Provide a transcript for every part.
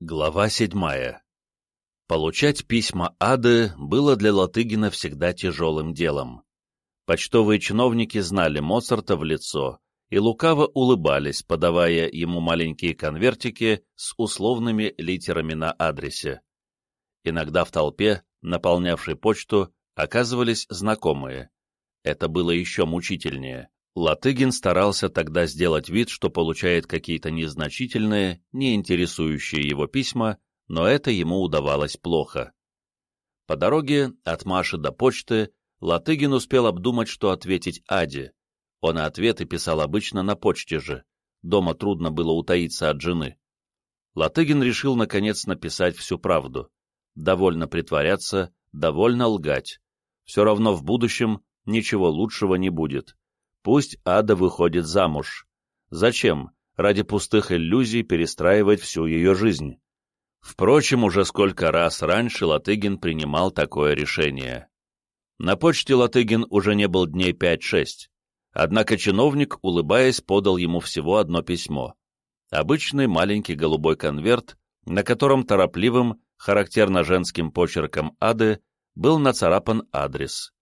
Глава седьмая. Получать письма Ады было для Латыгина всегда тяжелым делом. Почтовые чиновники знали Моцарта в лицо и лукаво улыбались, подавая ему маленькие конвертики с условными литерами на адресе. Иногда в толпе, наполнявшей почту, оказывались знакомые. Это было еще мучительнее. Латыгин старался тогда сделать вид, что получает какие-то незначительные, не интересующие его письма, но это ему удавалось плохо. По дороге от Маши до почты Латыгин успел обдумать, что ответить Аде. Он ответы писал обычно на почте же. Дома трудно было утаиться от жены. Латыгин решил, наконец, написать всю правду. Довольно притворяться, довольно лгать. Все равно в будущем ничего лучшего не будет. Пусть Ада выходит замуж. Зачем? Ради пустых иллюзий перестраивать всю ее жизнь. Впрочем, уже сколько раз раньше Латыгин принимал такое решение. На почте Латыгин уже не был дней 5-6. Однако чиновник, улыбаясь, подал ему всего одно письмо. Обычный маленький голубой конверт, на котором торопливым, характерно женским почерком Ады, был нацарапан адрес.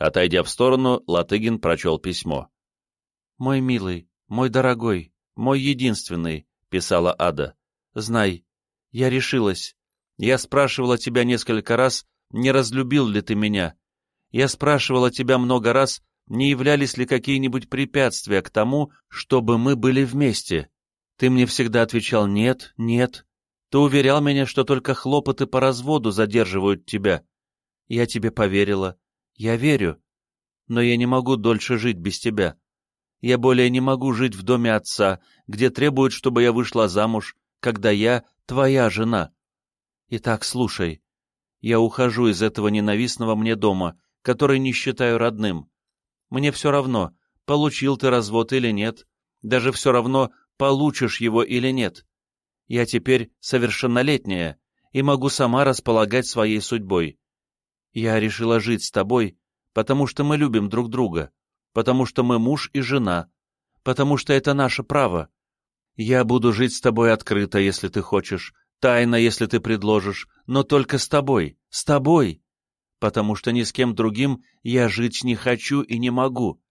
Отойдя в сторону, Латыгин прочел письмо. «Мой милый, мой дорогой, мой единственный», — писала Ада, — «знай, я решилась. Я спрашивала тебя несколько раз, не разлюбил ли ты меня. Я спрашивала тебя много раз, не являлись ли какие-нибудь препятствия к тому, чтобы мы были вместе. Ты мне всегда отвечал «нет, нет». Ты уверял меня, что только хлопоты по разводу задерживают тебя. Я тебе поверила, я верю, но я не могу дольше жить без тебя. Я более не могу жить в доме отца, где требуют, чтобы я вышла замуж, когда я твоя жена. Итак, слушай. Я ухожу из этого ненавистного мне дома, который не считаю родным. Мне все равно, получил ты развод или нет, даже все равно, получишь его или нет. Я теперь совершеннолетняя и могу сама располагать своей судьбой. Я решила жить с тобой, потому что мы любим друг друга, потому что мы муж и жена, потому что это наше право. Я буду жить с тобой открыто, если ты хочешь, тайно, если ты предложишь, но только с тобой, с тобой, потому что ни с кем другим я жить не хочу и не могу.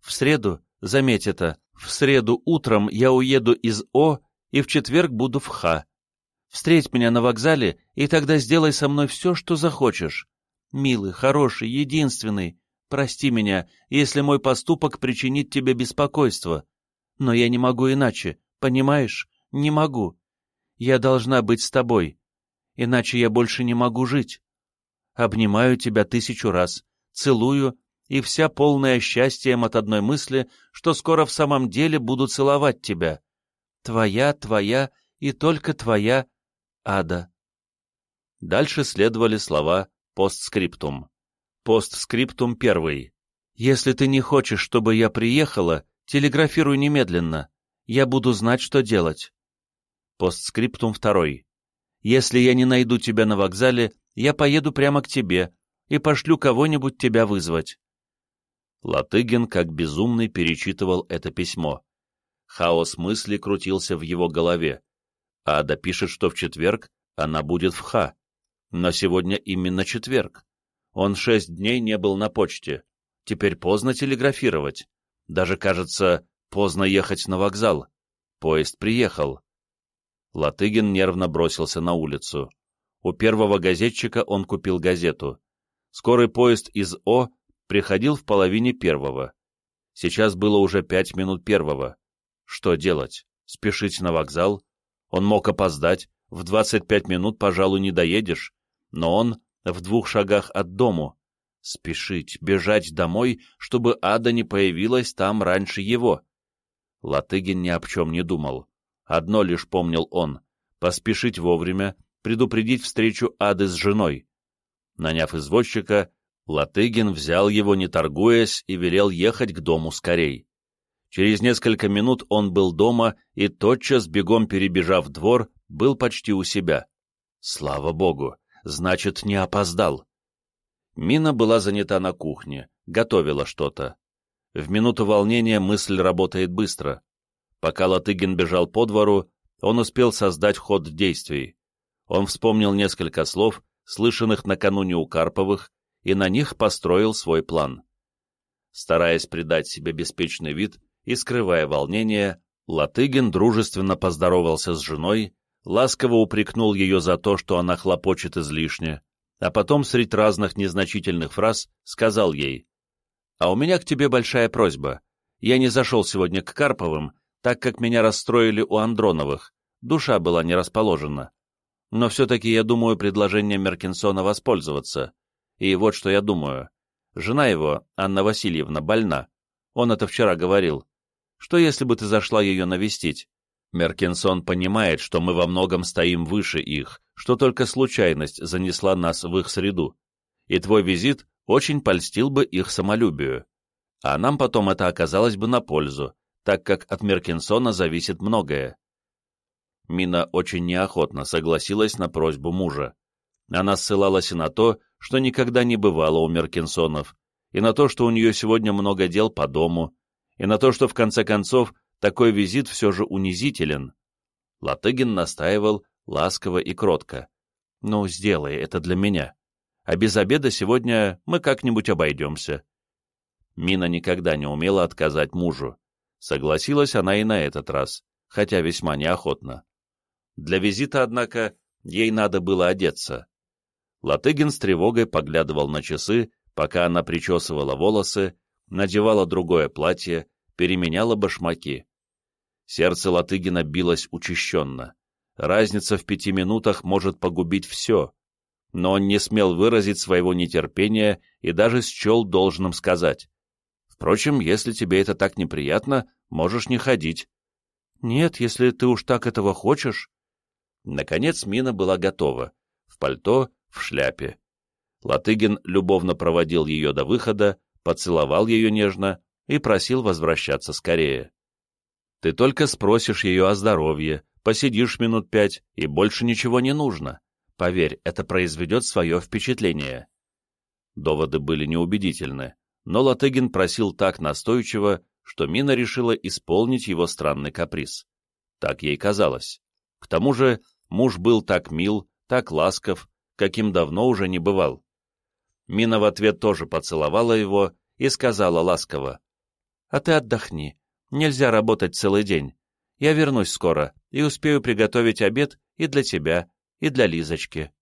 В среду, заметь это, в среду утром я уеду из О и в четверг буду в Х. Встреть меня на вокзале, и тогда сделай со мной все, что захочешь. Милый, хороший, единственный, прости меня, если мой поступок причинит тебе беспокойство. Но я не могу иначе, понимаешь? Не могу. Я должна быть с тобой, иначе я больше не могу жить. Обнимаю тебя тысячу раз, целую, и вся полная счастьем от одной мысли, что скоро в самом деле буду целовать тебя. Твоя, твоя и только твоя Ада. Дальше следовали слова Постскриптум. Постскриптум первый. Если ты не хочешь, чтобы я приехала, телеграфируй немедленно. Я буду знать, что делать. Постскриптум второй. Если я не найду тебя на вокзале, я поеду прямо к тебе и пошлю кого-нибудь тебя вызвать. Латыгин, как безумный, перечитывал это письмо. Хаос мысли крутился в его голове. Ада пишет, что в четверг она будет в Ха. Но сегодня именно четверг. Он шесть дней не был на почте. Теперь поздно телеграфировать. Даже, кажется, поздно ехать на вокзал. Поезд приехал. Латыгин нервно бросился на улицу. У первого газетчика он купил газету. Скорый поезд из О приходил в половине первого. Сейчас было уже пять минут первого. Что делать? Спешить на вокзал? Он мог опоздать. В двадцать пять минут, пожалуй, не доедешь но он в двух шагах от дому. Спешить, бежать домой, чтобы ада не появилась там раньше его. Латыгин ни о чем не думал. Одно лишь помнил он — поспешить вовремя, предупредить встречу ады с женой. Наняв извозчика, Латыгин взял его, не торгуясь, и велел ехать к дому скорей. Через несколько минут он был дома и, тотчас, бегом перебежав двор, был почти у себя. Слава богу! Значит, не опоздал. Мина была занята на кухне, готовила что-то. В минуту волнения мысль работает быстро. Пока Латыгин бежал по двору, он успел создать ход действий. Он вспомнил несколько слов, слышанных накануне у Карповых, и на них построил свой план. Стараясь придать себе беспечный вид и скрывая волнение, Латыгин дружественно поздоровался с женой, ласково упрекнул ее за то, что она хлопочет излишне, а потом средь разных незначительных фраз сказал ей, «А у меня к тебе большая просьба. Я не зашел сегодня к Карповым, так как меня расстроили у Андроновых, душа была не расположена. Но все-таки я думаю предложением Меркинсона воспользоваться. И вот что я думаю. Жена его, Анна Васильевна, больна. Он это вчера говорил. Что если бы ты зашла ее навестить? Меркинсон понимает, что мы во многом стоим выше их, что только случайность занесла нас в их среду. И твой визит очень польстил бы их самолюбию. А нам потом это оказалось бы на пользу, так как от Меркинсона зависит многое. Мина очень неохотно согласилась на просьбу мужа. Она ссылалась и на то, что никогда не бывало у Меркинсонов, и на то, что у нее сегодня много дел по дому, и на то, что в конце концов такой визит все же унизителен. Латыгин настаивал ласково и кротко. «Ну, сделай это для меня. А без обеда сегодня мы как-нибудь обойдемся». Мина никогда не умела отказать мужу. Согласилась она и на этот раз, хотя весьма неохотно. Для визита, однако, ей надо было одеться. Латыгин с тревогой поглядывал на часы, пока она причесывала волосы, надевала другое платье, переменяла башмаки. Сердце Латыгина билось учащенно. Разница в пяти минутах может погубить все, но он не смел выразить своего нетерпения и даже счел должным сказать. Впрочем, если тебе это так неприятно, можешь не ходить. Нет, если ты уж так этого хочешь. Наконец Мина была готова. В пальто, в шляпе. Латыгин любовно проводил ее до выхода, поцеловал ее нежно и просил возвращаться скорее. Ты только спросишь ее о здоровье, посидишь минут пять, и больше ничего не нужно. Поверь, это произведет свое впечатление. Доводы были неубедительны, но Латыгин просил так настойчиво, что Мина решила исполнить его странный каприз. Так ей казалось. К тому же Муж был так мил, так ласков, каким давно уже не бывал. Мина в ответ тоже поцеловала его и сказала ласково, «А ты отдохни, нельзя работать целый день. Я вернусь скоро и успею приготовить обед и для тебя, и для Лизочки».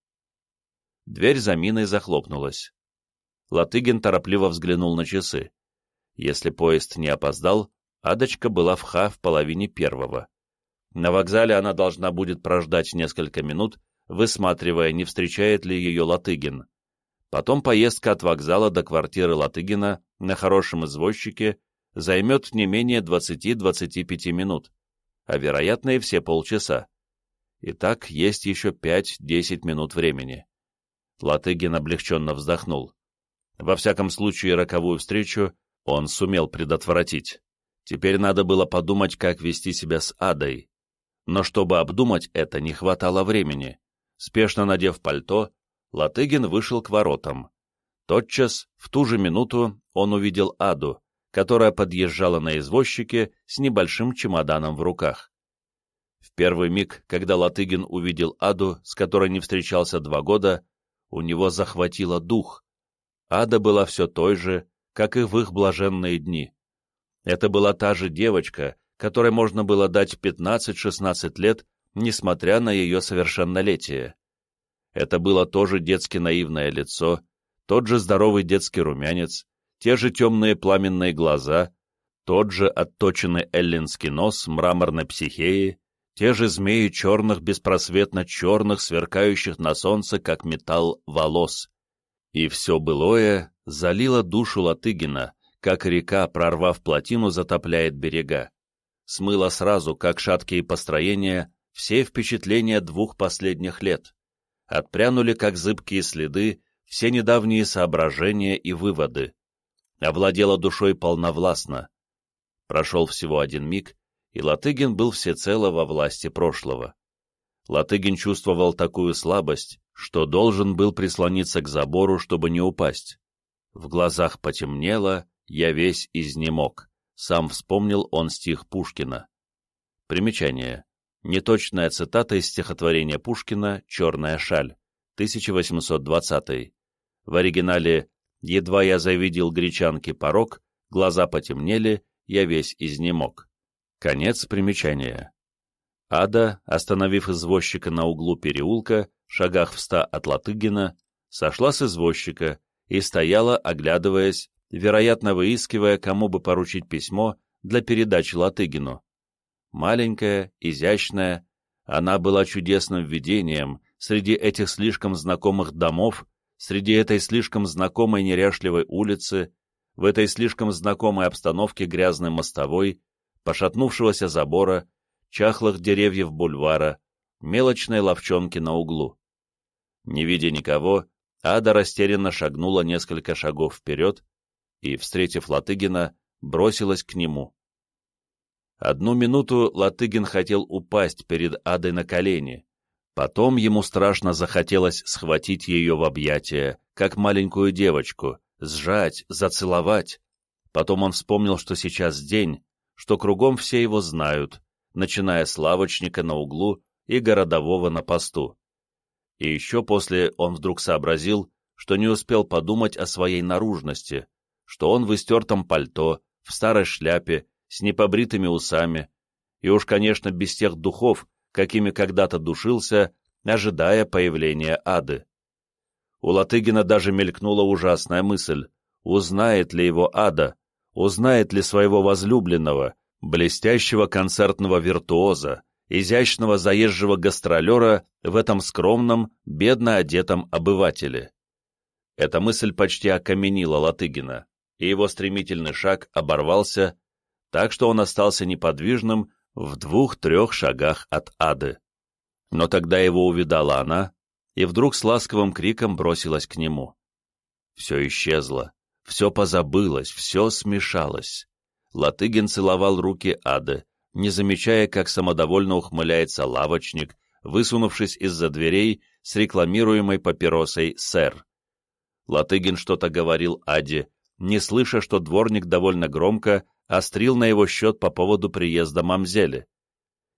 Дверь за Миной захлопнулась. Латыгин торопливо взглянул на часы. Если поезд не опоздал, Адочка была в ха в половине первого. На вокзале она должна будет прождать несколько минут, высматривая, не встречает ли ее Латыгин. Потом поездка от вокзала до квартиры Латыгина на хорошем извозчике займет не менее 20-25 минут, а вероятно и все полчаса. Итак, есть еще 5-10 минут времени. Латыгин облегченно вздохнул. Во всяком случае, роковую встречу он сумел предотвратить. Теперь надо было подумать, как вести себя с Адой, но чтобы обдумать это, не хватало времени. Спешно надев пальто, Латыгин вышел к воротам. Тотчас, в ту же минуту, он увидел Аду, которая подъезжала на извозчике с небольшим чемоданом в руках. В первый миг, когда Латыгин увидел Аду, с которой не встречался два года, у него захватило дух. Ада была все той же, как и в их блаженные дни. Это была та же девочка, которой можно было дать 15-16 лет, несмотря на ее совершеннолетие. Это было тоже детски наивное лицо, тот же здоровый детский румянец, те же темные пламенные глаза, тот же отточенный эллинский нос мраморной психеи, те же змеи черных, беспросветно черных, сверкающих на солнце, как металл, волос. И все былое залило душу Латыгина, как река, прорвав плотину, затопляет берега смыло сразу, как шаткие построения, все впечатления двух последних лет. Отпрянули, как зыбкие следы, все недавние соображения и выводы. Овладела душой полновластно. Прошел всего один миг, и Латыгин был всецело во власти прошлого. Латыгин чувствовал такую слабость, что должен был прислониться к забору, чтобы не упасть. В глазах потемнело, я весь изнемог. Сам вспомнил он стих Пушкина. Примечание. Неточная цитата из стихотворения Пушкина «Черная шаль», 1820. В оригинале «Едва я завидел гречанки порог, глаза потемнели, я весь изнемог». Конец примечания. Ада, остановив извозчика на углу переулка, шагах в ста от Латыгина, сошла с извозчика и стояла, оглядываясь, вероятно, выискивая, кому бы поручить письмо для передачи Латыгину. Маленькая, изящная, она была чудесным видением среди этих слишком знакомых домов, среди этой слишком знакомой неряшливой улицы, в этой слишком знакомой обстановке грязной мостовой, пошатнувшегося забора, чахлых деревьев бульвара, мелочной ловчонки на углу. Не видя никого, Ада растерянно шагнула несколько шагов вперед и, встретив Латыгина, бросилась к нему. Одну минуту Латыгин хотел упасть перед Адой на колени. Потом ему страшно захотелось схватить ее в объятия, как маленькую девочку, сжать, зацеловать. Потом он вспомнил, что сейчас день, что кругом все его знают, начиная с лавочника на углу и городового на посту. И еще после он вдруг сообразил, что не успел подумать о своей наружности, что он в истертом пальто, в старой шляпе, с непобритыми усами, и уж, конечно, без тех духов, какими когда-то душился, ожидая появления ады. У Латыгина даже мелькнула ужасная мысль, узнает ли его ада, узнает ли своего возлюбленного, блестящего концертного виртуоза, изящного заезжего гастролера в этом скромном, бедно одетом обывателе. Эта мысль почти окаменила Латыгина, и его стремительный шаг оборвался, так что он остался неподвижным в двух-трех шагах от ады. Но тогда его увидала она, и вдруг с ласковым криком бросилась к нему. Все исчезло, все позабылось, все смешалось. Латыгин целовал руки ады, не замечая, как самодовольно ухмыляется лавочник, высунувшись из-за дверей с рекламируемой папиросой «Сэр». Латыгин что-то говорил Аде, не слыша, что дворник довольно громко острил на его счет по поводу приезда мамзели.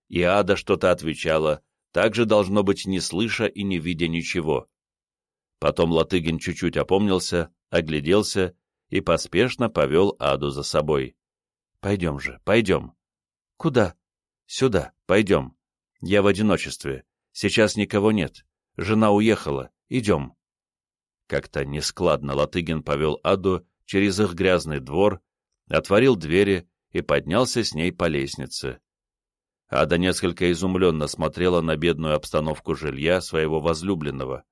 И Ада что-то отвечала, также должно быть не слыша и не видя ничего. Потом Латыгин чуть-чуть опомнился, огляделся и поспешно повел Аду за собой. «Пойдем же, пойдем». «Куда?» «Сюда, пойдем. Я в одиночестве. Сейчас никого нет. Жена уехала. Идем». Как-то нескладно Латыгин повел Аду через их грязный двор, отворил двери и поднялся с ней по лестнице. Ада несколько изумленно смотрела на бедную обстановку жилья своего возлюбленного.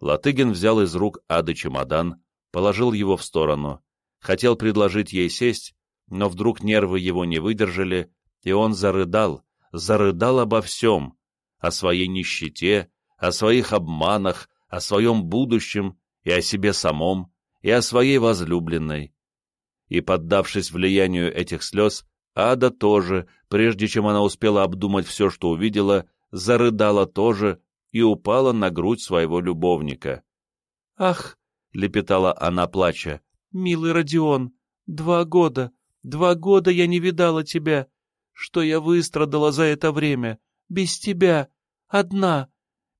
Латыгин взял из рук Ады чемодан, положил его в сторону, хотел предложить ей сесть, но вдруг нервы его не выдержали, и он зарыдал, зарыдал обо всем, о своей нищете, о своих обманах, о своем будущем и о себе самом, и о своей возлюбленной. И, поддавшись влиянию этих слез, Ада тоже, прежде чем она успела обдумать все, что увидела, зарыдала тоже и упала на грудь своего любовника. «Ах!» — лепетала она, плача. «Милый Родион, два года, два года я не видала тебя. Что я выстрадала за это время? Без тебя, одна.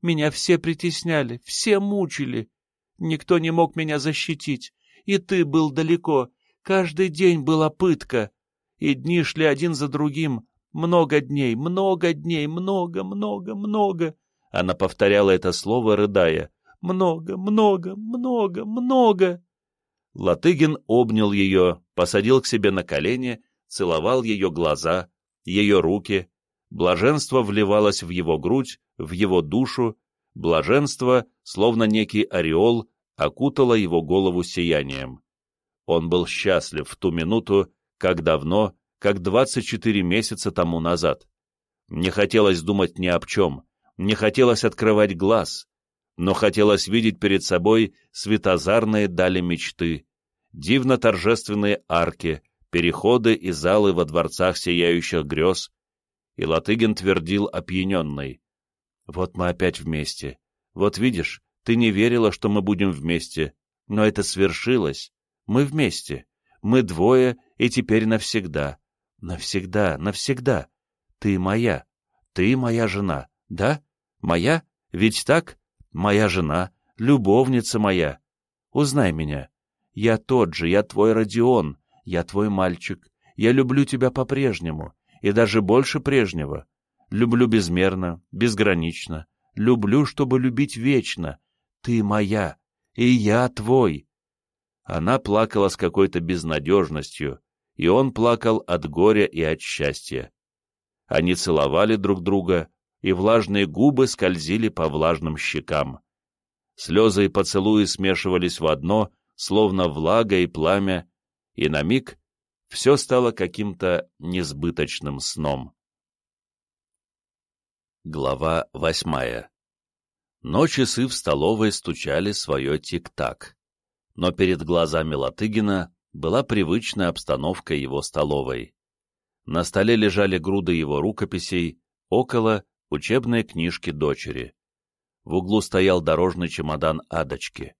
Меня все притесняли, все мучили. Никто не мог меня защитить, и ты был далеко. Каждый день была пытка, и дни шли один за другим. Много дней, много дней, много, много, много. Она повторяла это слово, рыдая. Много, много, много, много. Латыгин обнял ее, посадил к себе на колени, целовал ее глаза, ее руки. Блаженство вливалось в его грудь, в его душу, Блаженство, словно некий ореол, окутало его голову сиянием. Он был счастлив в ту минуту, как давно, как двадцать четыре месяца тому назад. Не хотелось думать ни об чем, не хотелось открывать глаз, но хотелось видеть перед собой светозарные дали мечты, дивно-торжественные арки, переходы и залы во дворцах сияющих грез, и Латыгин твердил опьяненный. Вот мы опять вместе. Вот видишь, ты не верила, что мы будем вместе. Но это свершилось. Мы вместе. Мы двое, и теперь навсегда. Навсегда, навсегда. Ты моя. Ты моя жена, да? Моя? Ведь так? Моя жена, любовница моя. Узнай меня. Я тот же, я твой Родион, я твой мальчик. Я люблю тебя по-прежнему, и даже больше прежнего. Люблю безмерно, безгранично. Люблю, чтобы любить вечно. Ты моя, и я твой. Она плакала с какой-то безнадежностью, и он плакал от горя и от счастья. Они целовали друг друга, и влажные губы скользили по влажным щекам. Слезы и поцелуи смешивались в одно, словно влага и пламя, и на миг все стало каким-то несбыточным сном. Глава восьмая Но часы в столовой стучали свое тик-так. Но перед глазами Латыгина была привычная обстановка его столовой. На столе лежали груды его рукописей, около — учебные книжки дочери. В углу стоял дорожный чемодан Адочки.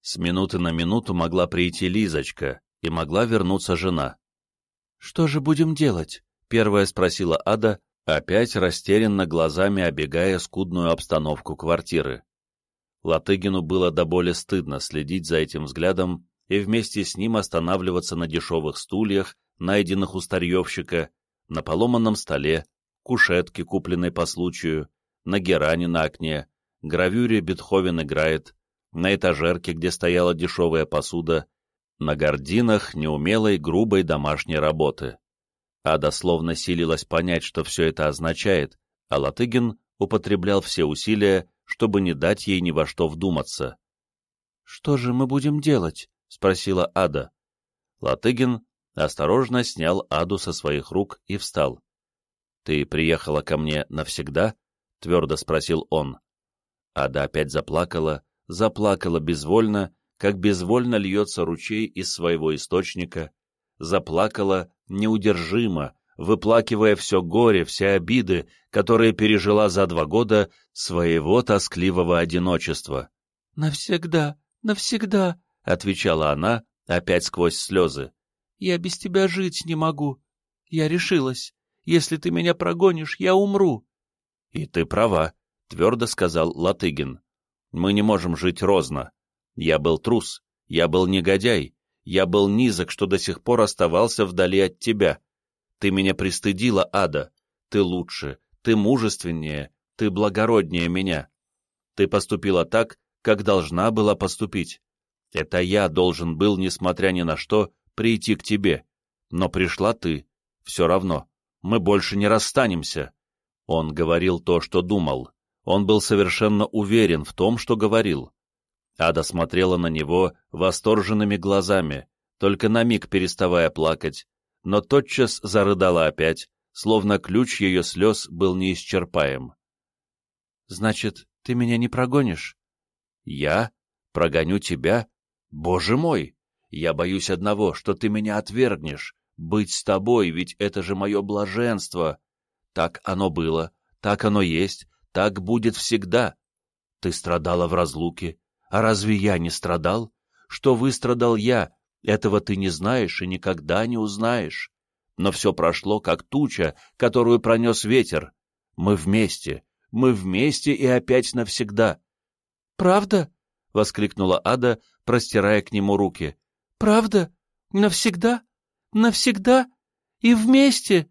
С минуты на минуту могла прийти Лизочка, и могла вернуться жена. «Что же будем делать?» — первая спросила Ада, опять растерянно глазами обегая скудную обстановку квартиры. Латыгину было до боли стыдно следить за этим взглядом и вместе с ним останавливаться на дешевых стульях, найденных у старьевщика, на поломанном столе, кушетке, купленной по случаю, на геране на окне, гравюре Бетховен играет, на этажерке, где стояла дешевая посуда, на гординах неумелой, грубой домашней работы. Ада словно силилась понять, что все это означает, а Латыгин употреблял все усилия, чтобы не дать ей ни во что вдуматься. «Что же мы будем делать?» — спросила Ада. Латыгин осторожно снял Аду со своих рук и встал. «Ты приехала ко мне навсегда?» — твердо спросил он. Ада опять заплакала, заплакала безвольно, как безвольно льется ручей из своего источника, заплакала неудержимо, выплакивая все горе, все обиды, которые пережила за два года своего тоскливого одиночества. «Навсегда, навсегда», — отвечала она, опять сквозь слезы. «Я без тебя жить не могу. Я решилась. Если ты меня прогонишь, я умру». «И ты права», — твердо сказал Латыгин. «Мы не можем жить розно. Я был трус, я был негодяй, я был низок, что до сих пор оставался вдали от тебя. Ты меня пристыдила, ада. Ты лучше, ты мужественнее, ты благороднее меня. Ты поступила так, как должна была поступить. Это я должен был, несмотря ни на что, прийти к тебе. Но пришла ты. Все равно. Мы больше не расстанемся. Он говорил то, что думал. Он был совершенно уверен в том, что говорил. Ада смотрела на него восторженными глазами, только на миг переставая плакать, но тотчас зарыдала опять, словно ключ ее слез был неисчерпаем. «Значит, ты меня не прогонишь?» «Я? Прогоню тебя? Боже мой! Я боюсь одного, что ты меня отвергнешь. Быть с тобой, ведь это же мое блаженство. Так оно было, так оно есть, так будет всегда. Ты страдала в разлуке, а разве я не страдал? Что выстрадал я, этого ты не знаешь и никогда не узнаешь. Но все прошло, как туча, которую пронес ветер. Мы вместе, мы вместе и опять навсегда. — Правда? — воскликнула Ада, простирая к нему руки. — Правда? Навсегда? Навсегда? И вместе?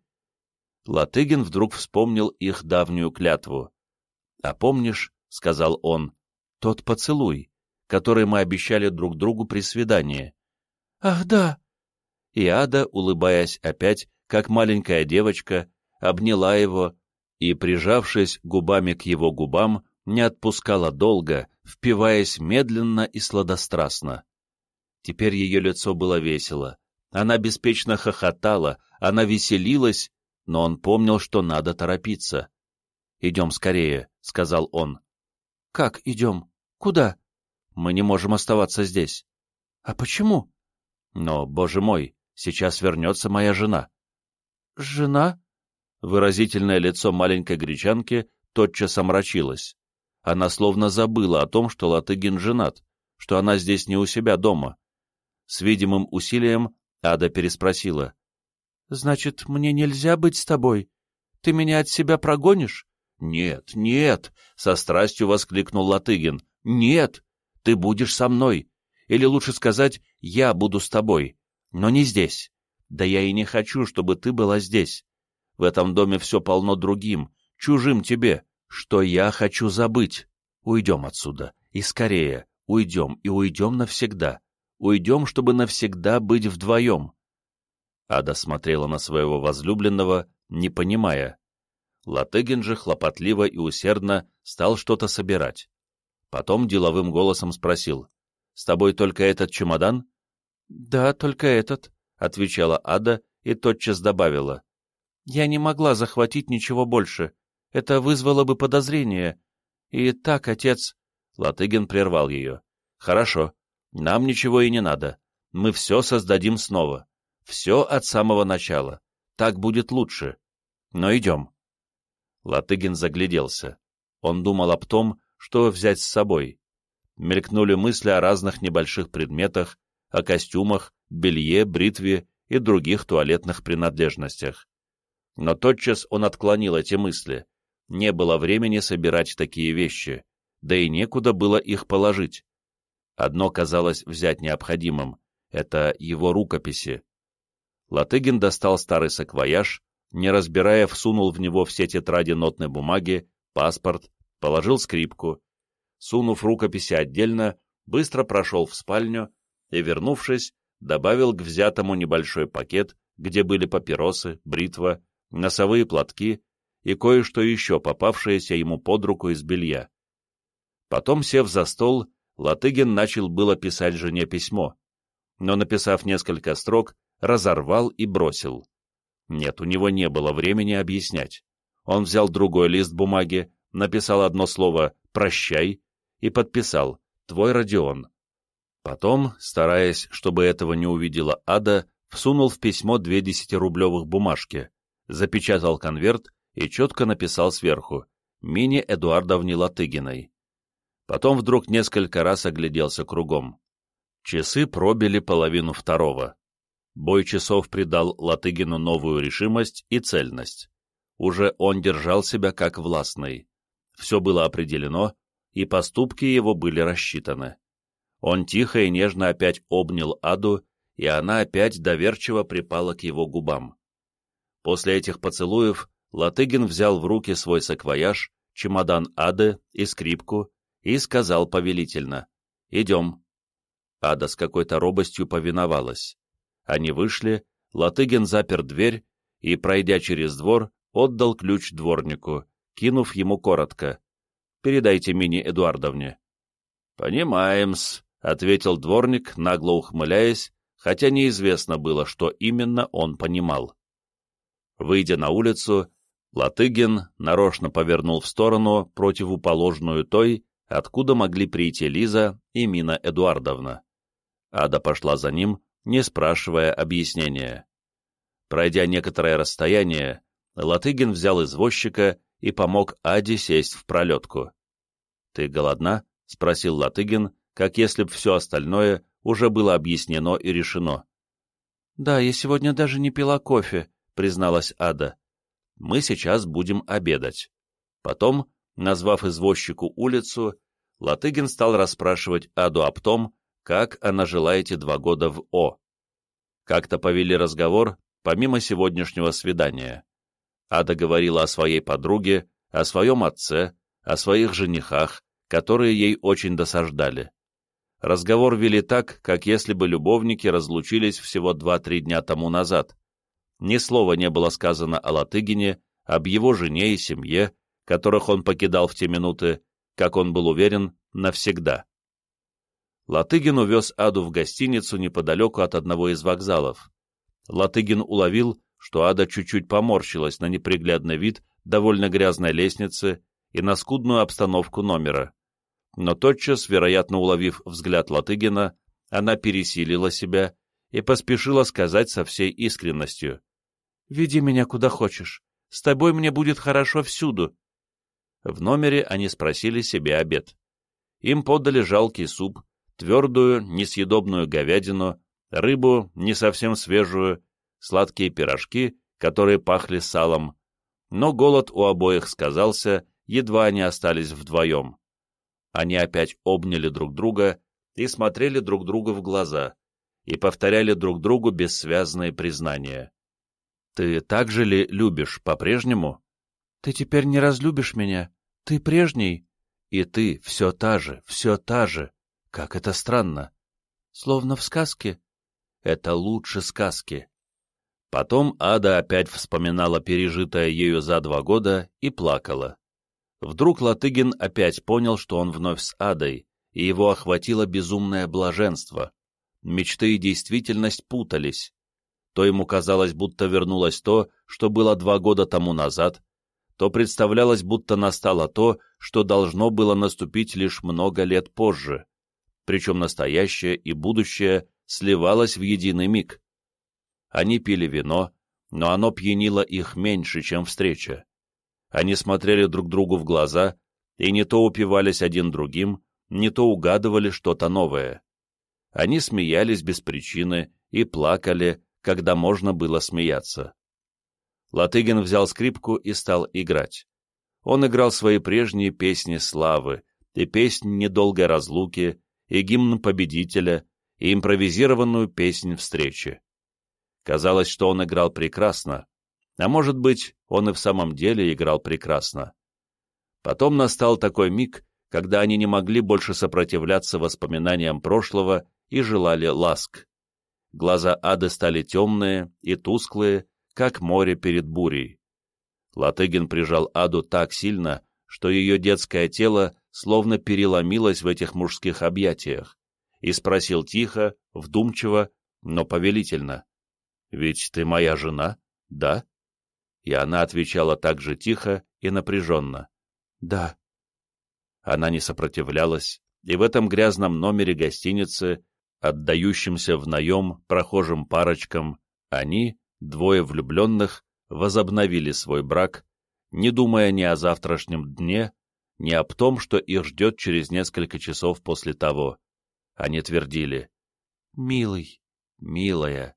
Латыгин вдруг вспомнил их давнюю клятву. — А помнишь, — сказал он, тот поцелуй, который мы обещали друг другу при свидании. «Ах, да!» И Ада, улыбаясь опять, как маленькая девочка, обняла его и, прижавшись губами к его губам, не отпускала долго, впиваясь медленно и сладострастно. Теперь ее лицо было весело. Она беспечно хохотала, она веселилась, но он помнил, что надо торопиться. «Идем скорее», — сказал он. «Как идем?» Куда? Мы не можем оставаться здесь. А почему? Но, боже мой, сейчас вернется моя жена. Жена? Выразительное лицо маленькой гречанки тотчас омрачилось. Она словно забыла о том, что Латыгин женат, что она здесь не у себя дома. С видимым усилием Ада переспросила. — Значит, мне нельзя быть с тобой? Ты меня от себя прогонишь?» «Нет, нет!» — со страстью воскликнул Латыгин. «Нет! Ты будешь со мной! Или лучше сказать, я буду с тобой, но не здесь. Да я и не хочу, чтобы ты была здесь. В этом доме все полно другим, чужим тебе, что я хочу забыть. Уйдем отсюда, и скорее, уйдем, и уйдем навсегда. Уйдем, чтобы навсегда быть вдвоем. Ада смотрела на своего возлюбленного, не понимая. Латыгин же хлопотливо и усердно стал что-то собирать. Потом деловым голосом спросил, «С тобой только этот чемодан?» «Да, только этот», — отвечала Ада и тотчас добавила. «Я не могла захватить ничего больше. Это вызвало бы подозрение. И так, отец...» Латыгин прервал ее. «Хорошо. Нам ничего и не надо. Мы все создадим снова. Все от самого начала. Так будет лучше. Но идем». Латыгин загляделся. Он думал об том, что взять с собой. Мелькнули мысли о разных небольших предметах, о костюмах, белье, бритве и других туалетных принадлежностях. Но тотчас он отклонил эти мысли. Не было времени собирать такие вещи, да и некуда было их положить. Одно казалось взять необходимым — это его рукописи. Латыгин достал старый саквояж, не разбирая, всунул в него все тетради нотной бумаги, паспорт, положил скрипку. Сунув рукописи отдельно, быстро прошел в спальню и, вернувшись, добавил к взятому небольшой пакет, где были папиросы, бритва, носовые платки и кое-что еще попавшееся ему под руку из белья. Потом, сев за стол, Латыгин начал было писать жене письмо, но, написав несколько строк, разорвал и бросил. Нет, у него не было времени объяснять. Он взял другой лист бумаги, написал одно слово «прощай» и подписал «Твой Родион». Потом, стараясь, чтобы этого не увидела Ада, всунул в письмо две десятирублевых бумажки, запечатал конверт и четко написал сверху «Мине Эдуардовне Латыгиной». Потом вдруг несколько раз огляделся кругом. Часы пробили половину второго. Бой часов придал Латыгину новую решимость и цельность. Уже он держал себя как властный. Все было определено, и поступки его были рассчитаны. Он тихо и нежно опять обнял Аду, и она опять доверчиво припала к его губам. После этих поцелуев Латыгин взял в руки свой саквояж, чемодан Ады и скрипку и сказал повелительно «Идем». Ада с какой-то робостью повиновалась. Они вышли, Латыгин запер дверь и, пройдя через двор, отдал ключ дворнику, кинув ему коротко. «Передайте Мине Эдуардовне». «Понимаем-с», — ответил дворник, нагло ухмыляясь, хотя неизвестно было, что именно он понимал. Выйдя на улицу, Латыгин нарочно повернул в сторону, противоположную той, откуда могли прийти Лиза и Мина Эдуардовна. Ада пошла за ним, не спрашивая объяснения. Пройдя некоторое расстояние, Латыгин взял извозчика и помог Аде сесть в пролетку. «Ты голодна?» — спросил Латыгин, как если б все остальное уже было объяснено и решено. «Да, я сегодня даже не пила кофе», — призналась Ада. «Мы сейчас будем обедать». Потом, назвав извозчику улицу, Латыгин стал расспрашивать Аду об том, как она жила эти два года в О. Как-то повели разговор, помимо сегодняшнего свидания. Ада говорила о своей подруге, о своем отце, о своих женихах, которые ей очень досаждали. Разговор вели так, как если бы любовники разлучились всего два-три дня тому назад. Ни слова не было сказано о Латыгине, об его жене и семье, которых он покидал в те минуты, как он был уверен, навсегда. Латыгин увез Аду в гостиницу неподалеку от одного из вокзалов. Латыгин уловил, что Ада чуть-чуть поморщилась на неприглядный вид довольно грязной лестницы и на скудную обстановку номера. Но тотчас, вероятно уловив взгляд Латыгина, она пересилила себя и поспешила сказать со всей искренностью. «Веди меня куда хочешь. С тобой мне будет хорошо всюду». В номере они спросили себе обед. Им подали жалкий суп, твердую, несъедобную говядину, рыбу, не совсем свежую, сладкие пирожки, которые пахли салом, но голод у обоих сказался, едва они остались вдвоем. Они опять обняли друг друга и смотрели друг другу в глаза, и повторяли друг другу бессвязные признания. «Ты так же ли любишь по-прежнему?» «Ты теперь не разлюбишь меня. Ты прежний». «И ты все та же, все та же. Как это странно!» «Словно в сказке». «Это лучше сказки». Потом Ада опять вспоминала пережитое ею за два года и плакала. Вдруг Латыгин опять понял, что он вновь с Адой, и его охватило безумное блаженство. Мечты и действительность путались. То ему казалось, будто вернулось то, что было два года тому назад, то представлялось, будто настало то, что должно было наступить лишь много лет позже. Причем настоящее и будущее сливалось в единый миг. Они пили вино, но оно пьянило их меньше, чем встреча. Они смотрели друг другу в глаза и не то упивались один другим, не то угадывали что-то новое. Они смеялись без причины и плакали, когда можно было смеяться. Латыгин взял скрипку и стал играть. Он играл свои прежние песни славы, и песнь недолгой разлуки, и гимн победителя, и импровизированную песнь встречи. Казалось, что он играл прекрасно, а может быть, он и в самом деле играл прекрасно. Потом настал такой миг, когда они не могли больше сопротивляться воспоминаниям прошлого и желали ласк. Глаза ады стали темные и тусклые, как море перед бурей. Латыгин прижал Аду так сильно, что ее детское тело словно переломилось в этих мужских объятиях, и спросил тихо, вдумчиво, но повелительно. «Ведь ты моя жена, да?» И она отвечала так же тихо и напряженно. «Да». Она не сопротивлялась, и в этом грязном номере гостиницы, отдающемся в наем прохожим парочкам, они, двое влюбленных, возобновили свой брак, не думая ни о завтрашнем дне, ни об том, что их ждет через несколько часов после того. Они твердили «Милый, милая»,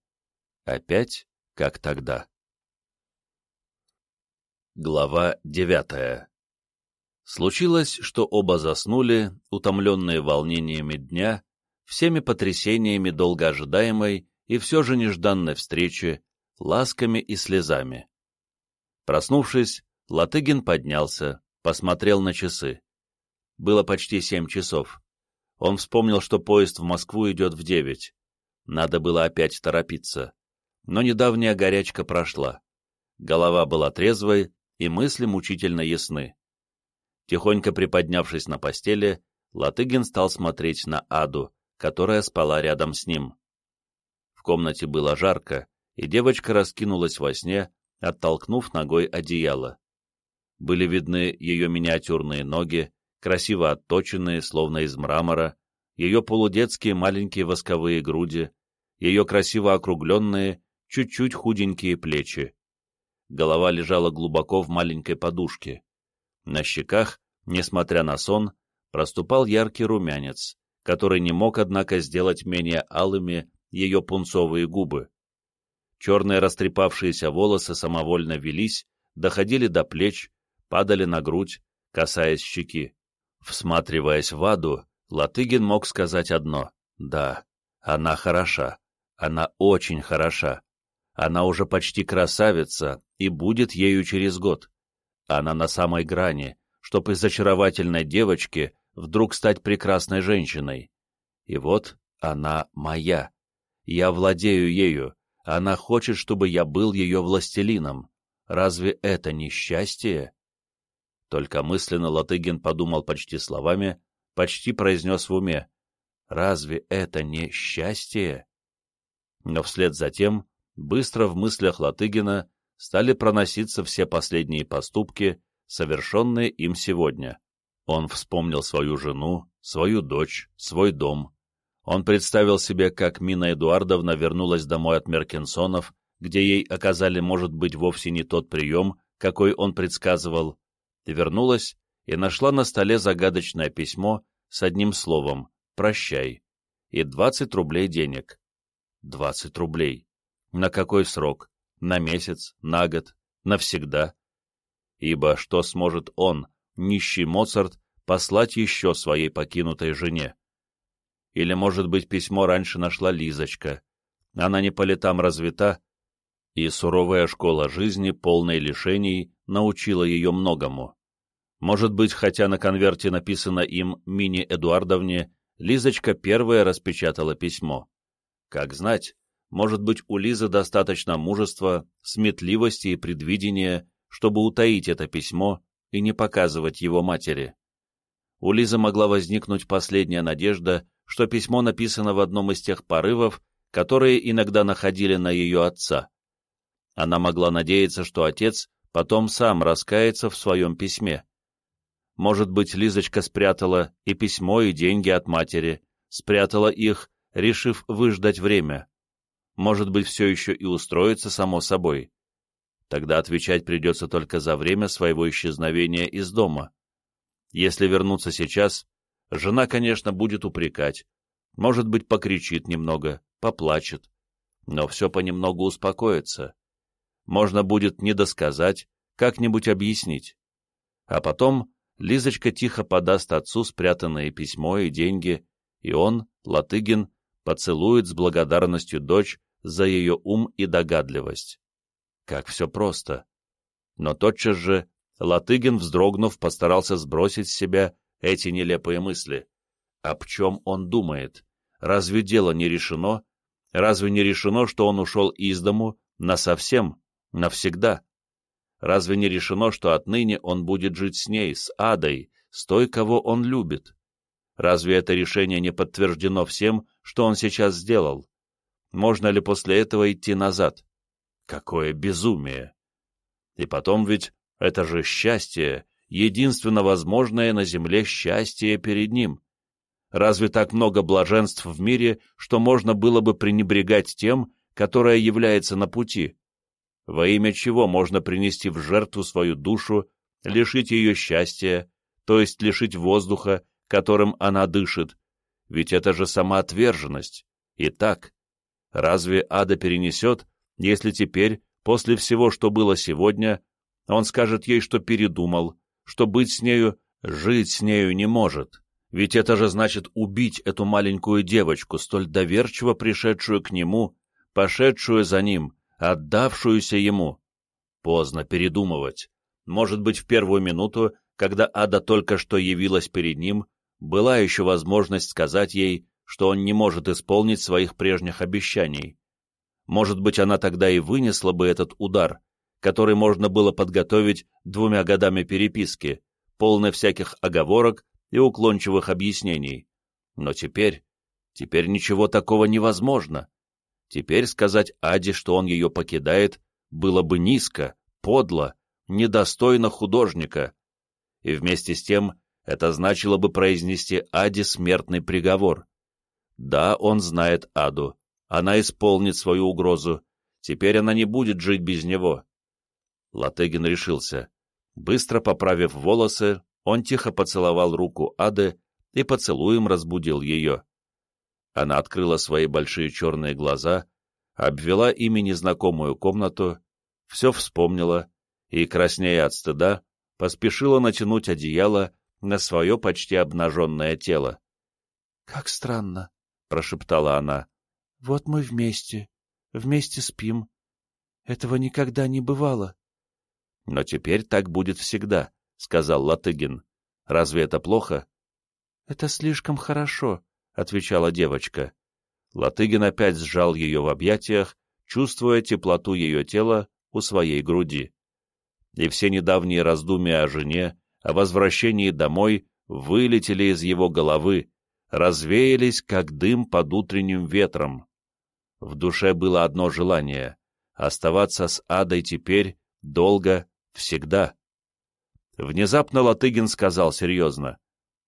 опять, как тогда. Глава девятая Случилось, что оба заснули, утомленные волнениями дня, всеми потрясениями долгоожидаемой и все же нежданной встречи, ласками и слезами. Проснувшись, Латыгин поднялся, посмотрел на часы. Было почти семь часов. Он вспомнил, что поезд в Москву идет в девять. Надо было опять торопиться. Но недавняя горячка прошла. Голова была трезвой, и мысли мучительно ясны. Тихонько приподнявшись на постели, Латыгин стал смотреть на Аду, которая спала рядом с ним. В комнате было жарко, и девочка раскинулась во сне, оттолкнув ногой одеяло. Были видны ее миниатюрные ноги, красиво отточенные, словно из мрамора, ее полудетские маленькие восковые груди, ее красиво округленные, чуть-чуть худенькие плечи голова лежала глубоко в маленькой подушке. На щеках, несмотря на сон, проступал яркий румянец, который не мог, однако, сделать менее алыми ее пунцовые губы. Черные растрепавшиеся волосы самовольно велись, доходили до плеч, падали на грудь, касаясь щеки. Всматриваясь в аду, Латыгин мог сказать одно — да, она хороша, она очень хороша. Она уже почти красавица и будет ею через год. Она на самой грани, чтоб из очаровательной девочки вдруг стать прекрасной женщиной. И вот она моя. Я владею ею. Она хочет, чтобы я был ее властелином. Разве это не счастье? Только мысленно Латыгин подумал почти словами, почти произнес в уме. Разве это не счастье? Но вслед за тем быстро в мыслях Латыгина стали проноситься все последние поступки, совершенные им сегодня. Он вспомнил свою жену, свою дочь, свой дом. Он представил себе, как Мина Эдуардовна вернулась домой от Меркинсонов, где ей оказали, может быть, вовсе не тот прием, какой он предсказывал, вернулась и нашла на столе загадочное письмо с одним словом «Прощай» и 20 рублей денег. 20 рублей. На какой срок? На месяц? На год? Навсегда? ибо что сможет он, нищий Моцарт, послать еще своей покинутой жене? Или, может быть, письмо раньше нашла Лизочка. Она не по летам развита, и суровая школа жизни, полной лишений, научила ее многому. Может быть, хотя на конверте написано им Мини Эдуардовне, Лизочка первая распечатала письмо. Как знать, может быть, у Лизы достаточно мужества, сметливости и предвидения, чтобы утаить это письмо и не показывать его матери. У Лизы могла возникнуть последняя надежда, что письмо написано в одном из тех порывов, которые иногда находили на ее отца. Она могла надеяться, что отец потом сам раскается в своем письме. Может быть, Лизочка спрятала и письмо, и деньги от матери, спрятала их, решив выждать время. Может быть, все еще и устроится само собой. Тогда отвечать придется только за время своего исчезновения из дома. Если вернуться сейчас, жена, конечно, будет упрекать, может быть, покричит немного, поплачет, но все понемногу успокоится. Можно будет недосказать, как-нибудь объяснить. А потом Лизочка тихо подаст отцу спрятанное письмо и деньги, и он, Латыгин, поцелует с благодарностью дочь за ее ум и догадливость. Как все просто. Но тотчас же Латыгин, вздрогнув, постарался сбросить с себя эти нелепые мысли. Об чем он думает? Разве дело не решено? Разве не решено, что он ушел из дому насовсем, навсегда? Разве не решено, что отныне он будет жить с ней, с Адой, с той, кого он любит? Разве это решение не подтверждено всем, что он сейчас сделал? Можно ли после этого идти назад? Какое безумие! И потом ведь это же счастье, единственно возможное на земле счастье перед ним. Разве так много блаженств в мире, что можно было бы пренебрегать тем, которое является на пути? Во имя чего можно принести в жертву свою душу, лишить ее счастья, то есть лишить воздуха, которым она дышит? Ведь это же самоотверженность. Итак, разве ада перенесет, если теперь, после всего, что было сегодня, он скажет ей, что передумал, что быть с нею, жить с нею не может? Ведь это же значит убить эту маленькую девочку, столь доверчиво пришедшую к нему, пошедшую за ним, отдавшуюся ему. Поздно передумывать. Может быть, в первую минуту, когда Ада только что явилась перед ним, была еще возможность сказать ей, что он не может исполнить своих прежних обещаний. Может быть, она тогда и вынесла бы этот удар, который можно было подготовить двумя годами переписки, полной всяких оговорок и уклончивых объяснений. Но теперь, теперь ничего такого невозможно. Теперь сказать Аде, что он ее покидает, было бы низко, подло, недостойно художника. И вместе с тем это значило бы произнести Аде смертный приговор. Да, он знает Аду, она исполнит свою угрозу, теперь она не будет жить без него. Латыгин решился. Быстро поправив волосы, он тихо поцеловал руку Ады и поцелуем разбудил ее. Она открыла свои большие черные глаза, обвела ими незнакомую комнату, все вспомнила и, краснея от стыда, поспешила натянуть одеяло на свое почти обнаженное тело. — Как странно, — прошептала она. — Вот мы вместе, вместе спим. Этого никогда не бывало. — Но теперь так будет всегда, — сказал Латыгин. — Разве это плохо? — Это слишком хорошо, отвечала девочка. Латыгин опять сжал ее в объятиях, чувствуя теплоту ее тела у своей груди. И все недавние раздумья о жене, о возвращении домой вылетели из его головы, развеялись, как дым под утренним ветром. В душе было одно желание — оставаться с Адой теперь, долго, всегда. Внезапно Латыгин сказал серьезно.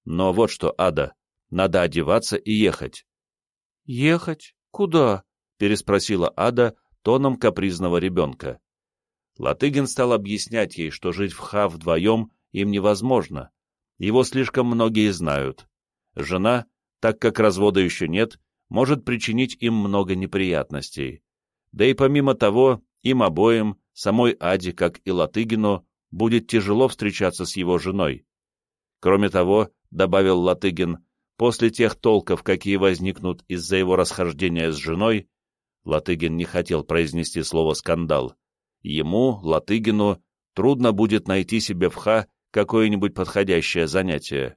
«Но вот что, Ада, надо одеваться и ехать. — Ехать? Куда? — переспросила Ада тоном капризного ребенка. Латыгин стал объяснять ей, что жить в Ха вдвоем им невозможно. Его слишком многие знают. Жена, так как развода еще нет, может причинить им много неприятностей. Да и помимо того, им обоим, самой Аде, как и Латыгину, будет тяжело встречаться с его женой. Кроме того, добавил Латыгин, после тех толков, какие возникнут из-за его расхождения с женой, Латыгин не хотел произнести слово «скандал», ему, Латыгину, трудно будет найти себе в ха какое-нибудь подходящее занятие.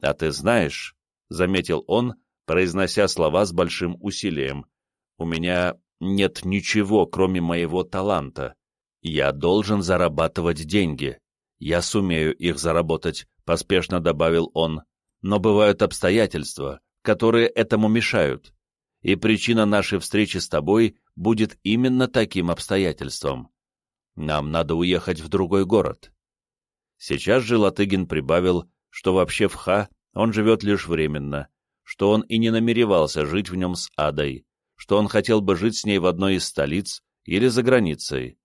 «А ты знаешь», — заметил он, произнося слова с большим усилием, — «у меня нет ничего, кроме моего таланта. Я должен зарабатывать деньги. Я сумею их заработать, поспешно добавил он. Но бывают обстоятельства, которые этому мешают. И причина нашей встречи с тобой будет именно таким обстоятельством. Нам надо уехать в другой город. Сейчас же Латыгин прибавил, что вообще в Ха он живет лишь временно, что он и не намеревался жить в нем с Адой, что он хотел бы жить с ней в одной из столиц или за границей.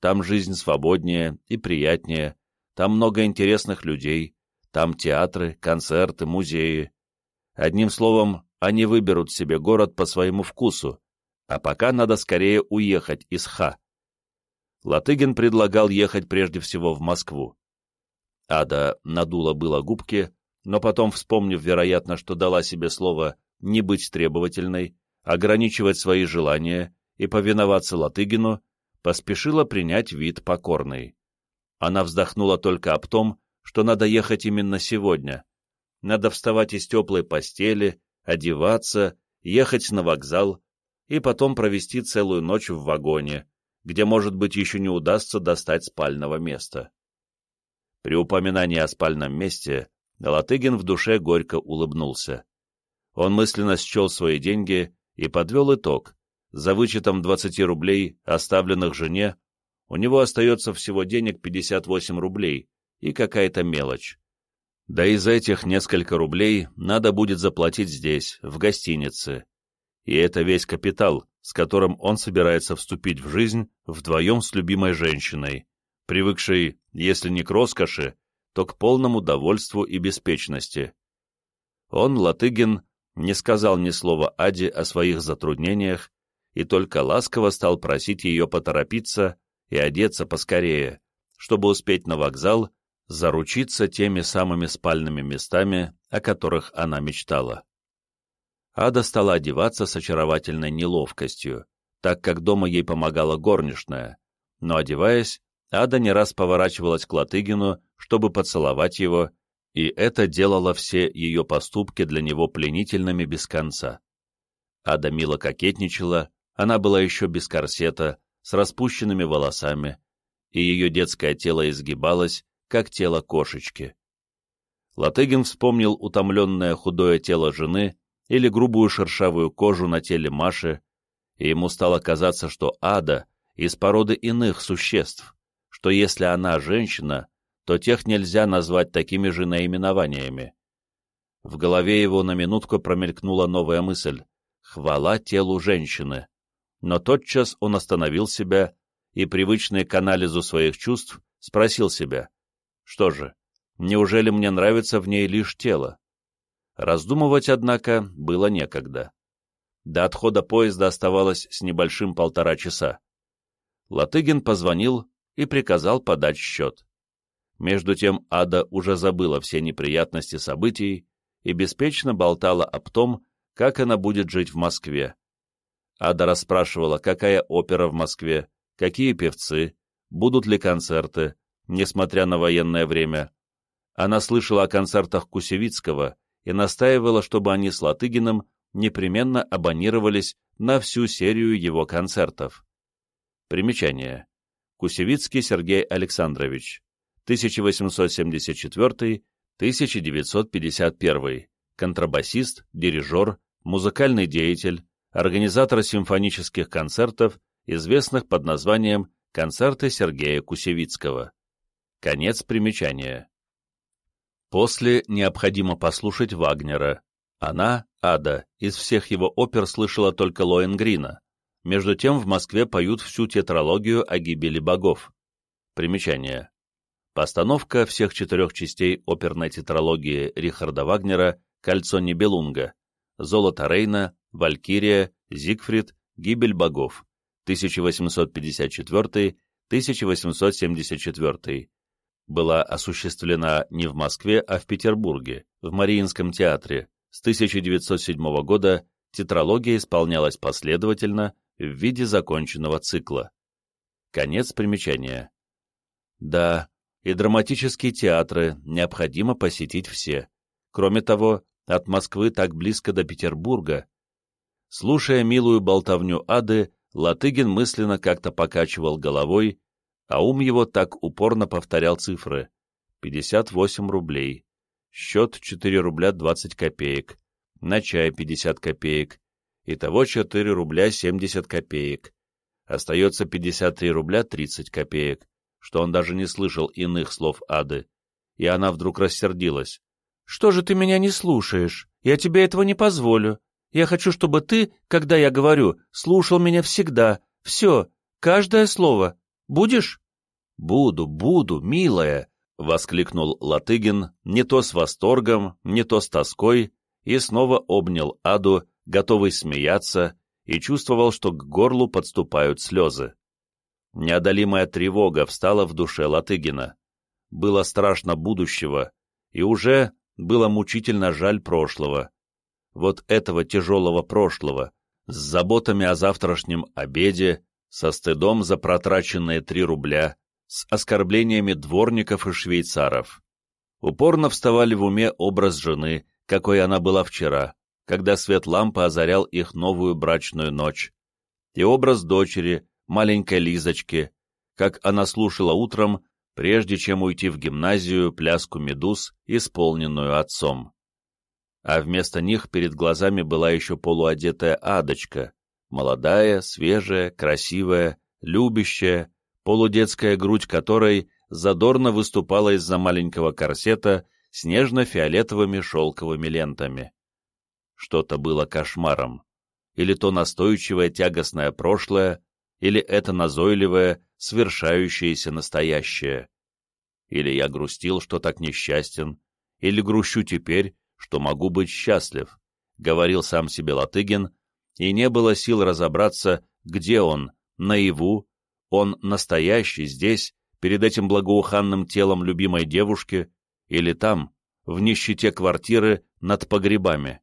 Там жизнь свободнее и приятнее, там много интересных людей, там театры, концерты, музеи. Одним словом, они выберут себе город по своему вкусу, а пока надо скорее уехать из Ха. Латыгин предлагал ехать прежде всего в Москву. Ада надула было губки, но потом, вспомнив, вероятно, что дала себе слово не быть требовательной, ограничивать свои желания и повиноваться Латыгину, поспешила принять вид покорный. Она вздохнула только об том, что надо ехать именно сегодня. Надо вставать из теплой постели, одеваться, ехать на вокзал и потом провести целую ночь в вагоне, где, может быть, еще не удастся достать спального места. При упоминании о спальном месте Латыгин в душе горько улыбнулся. Он мысленно счел свои деньги и подвел итог. За вычетом 20 рублей, оставленных жене, у него остается всего денег 58 рублей и какая-то мелочь. Да и за этих несколько рублей надо будет заплатить здесь, в гостинице. И это весь капитал, с которым он собирается вступить в жизнь вдвоем с любимой женщиной, привыкшей, если не к роскоши, то к полному довольству и беспечности. Он, Латыгин, не сказал ни слова Аде о своих затруднениях и только ласково стал просить ее поторопиться и одеться поскорее, чтобы успеть на вокзал, заручиться теми самыми спальными местами, о которых она мечтала. Ада стала одеваться с очаровательной неловкостью, так как дома ей помогала горничная, но, одеваясь, Ада не раз поворачивалась к Латыгину, чтобы поцеловать его и это делало все ее поступки для него пленительными без конца. Ада мило кокетничала, она была еще без корсета, с распущенными волосами, и ее детское тело изгибалось, как тело кошечки. Латыгин вспомнил утомленное худое тело жены или грубую шершавую кожу на теле Маши, и ему стало казаться, что ада из породы иных существ, что если она женщина, то тех нельзя назвать такими же наименованиями. В голове его на минутку промелькнула новая мысль — хвала телу женщины. Но тотчас он остановил себя и, привычный к анализу своих чувств, спросил себя, что же, неужели мне нравится в ней лишь тело? Раздумывать, однако, было некогда. До отхода поезда оставалось с небольшим полтора часа. Латыгин позвонил и приказал подать счет. Между тем Ада уже забыла все неприятности событий и беспечно болтала об том, как она будет жить в Москве. Ада расспрашивала, какая опера в Москве, какие певцы, будут ли концерты, несмотря на военное время. Она слышала о концертах Кусевицкого и настаивала, чтобы они с Латыгиным непременно абонировались на всю серию его концертов. Примечание. Кусевицкий Сергей Александрович, 1874-1951, контрабасист, дирижер, музыкальный деятель, организатор симфонических концертов, известных под названием «Концерты Сергея Кусевицкого». Конец примечания. После необходимо послушать Вагнера. Она, Ада, из всех его опер слышала только Лоенгрина. Между тем в Москве поют всю тетралогию о гибели богов. Примечание. Постановка всех четырех частей оперной тетралогии Рихарда Вагнера «Кольцо Нибелунга», «Золото Рейна», «Валькирия», «Зигфрид», «Гибель богов», 1854 1874. Была осуществлена не в Москве, а в Петербурге, в Мариинском театре. С 1907 года тетралогия исполнялась последовательно в виде законченного цикла. Конец примечания. Да, и драматические театры необходимо посетить все. Кроме того, от Москвы так близко до Петербурга. Слушая милую болтовню Ады, Латыгин мысленно как-то покачивал головой, а ум его так упорно повторял цифры. 58 рублей. Счет 4 рубля 20 копеек. На чай 50 копеек. Итого 4 рубля 70 копеек. Остается 53 рубля 30 копеек, что он даже не слышал иных слов Ады. И она вдруг рассердилась. «Что же ты меня не слушаешь? Я тебе этого не позволю. Я хочу, чтобы ты, когда я говорю, слушал меня всегда. Все, каждое слово. Будешь?» «Буду, буду, милая!» — воскликнул Латыгин, не то с восторгом, не то с тоской, и снова обнял Аду, готовый смеяться, и чувствовал, что к горлу подступают слезы. Неодолимая тревога встала в душе Латыгина. Было страшно будущего, и уже было мучительно жаль прошлого. Вот этого тяжелого прошлого, с заботами о завтрашнем обеде, со стыдом за протраченные три рубля, с оскорблениями дворников и швейцаров. Упорно вставали в уме образ жены, какой она была вчера, когда свет лампы озарял их новую брачную ночь, и образ дочери, маленькой Лизочки, как она слушала утром, прежде чем уйти в гимназию, пляску медуз, исполненную отцом. А вместо них перед глазами была еще полуодетая Адочка, молодая, свежая, красивая, любящая, полудетская грудь которой задорно выступала из-за маленького корсета с нежно-фиолетовыми шелковыми лентами что-то было кошмаром. Или то настойчивое тягостное прошлое, или это назойливое, свершающееся настоящее. Или я грустил, что так несчастен, или грущу теперь, что могу быть счастлив, — говорил сам себе Латыгин, и не было сил разобраться, где он, наяву, он настоящий здесь, перед этим благоуханным телом любимой девушки, или там, в нищете квартиры над погребами.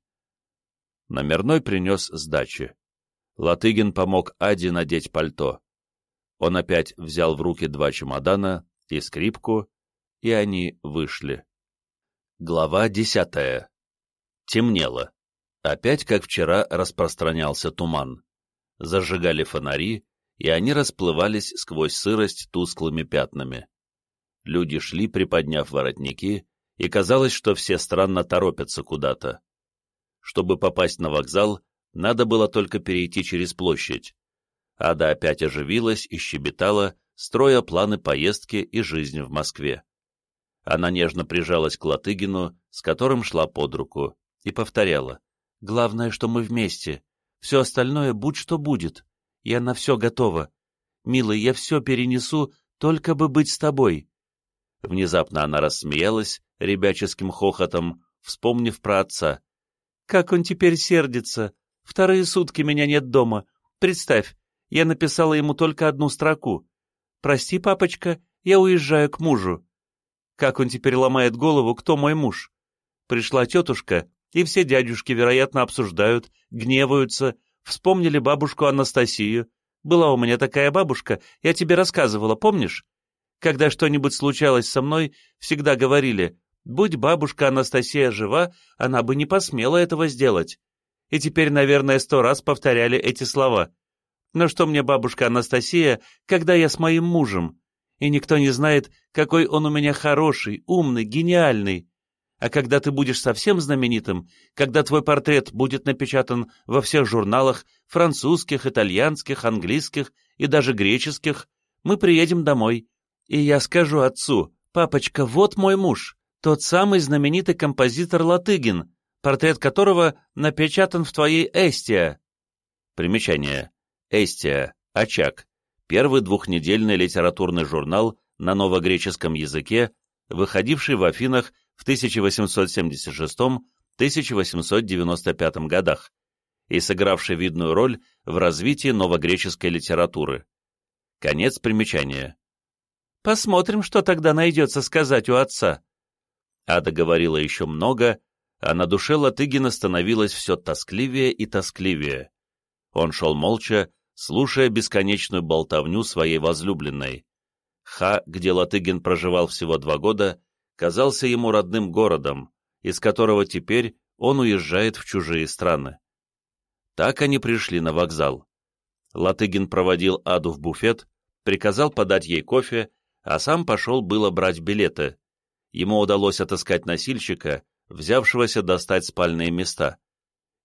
Номерной принес сдачи. Латыгин помог Аде надеть пальто. Он опять взял в руки два чемодана и скрипку, и они вышли. Глава десятая. Темнело. Опять, как вчера, распространялся туман. Зажигали фонари, и они расплывались сквозь сырость тусклыми пятнами. Люди шли, приподняв воротники, и казалось, что все странно торопятся куда-то. Чтобы попасть на вокзал, надо было только перейти через площадь. Ада опять оживилась и щебетала, строя планы поездки и жизни в Москве. Она нежно прижалась к Латыгину, с которым шла под руку, и повторяла. «Главное, что мы вместе. Все остальное будь что будет. Я на все готова. Милый, я все перенесу, только бы быть с тобой». Внезапно она рассмеялась ребяческим хохотом, вспомнив про отца, как он теперь сердится. Вторые сутки меня нет дома. Представь, я написала ему только одну строку. «Прости, папочка, я уезжаю к мужу». Как он теперь ломает голову, кто мой муж? Пришла тетушка, и все дядюшки, вероятно, обсуждают, гневаются, вспомнили бабушку Анастасию. Была у меня такая бабушка, я тебе рассказывала, помнишь? Когда что-нибудь случалось со мной, всегда говорили, Будь бабушка Анастасия жива, она бы не посмела этого сделать. И теперь, наверное, сто раз повторяли эти слова. Но что мне бабушка Анастасия, когда я с моим мужем? И никто не знает, какой он у меня хороший, умный, гениальный. А когда ты будешь совсем знаменитым, когда твой портрет будет напечатан во всех журналах, французских, итальянских, английских и даже греческих, мы приедем домой. И я скажу отцу, папочка, вот мой муж, тот самый знаменитый композитор Латыгин, портрет которого напечатан в твоей «Эстия». Примечание. «Эстия. Очаг». Первый двухнедельный литературный журнал на новогреческом языке, выходивший в Афинах в 1876-1895 годах и сыгравший видную роль в развитии новогреческой литературы. Конец примечания. Посмотрим, что тогда найдется сказать у отца. Ада говорила еще много, а на душе Латыгина становилось все тоскливее и тоскливее. Он шел молча, слушая бесконечную болтовню своей возлюбленной. Ха, где Латыгин проживал всего два года, казался ему родным городом, из которого теперь он уезжает в чужие страны. Так они пришли на вокзал. Латыгин проводил Аду в буфет, приказал подать ей кофе, а сам пошел было брать билеты. Ему удалось отыскать носильщика, взявшегося достать спальные места.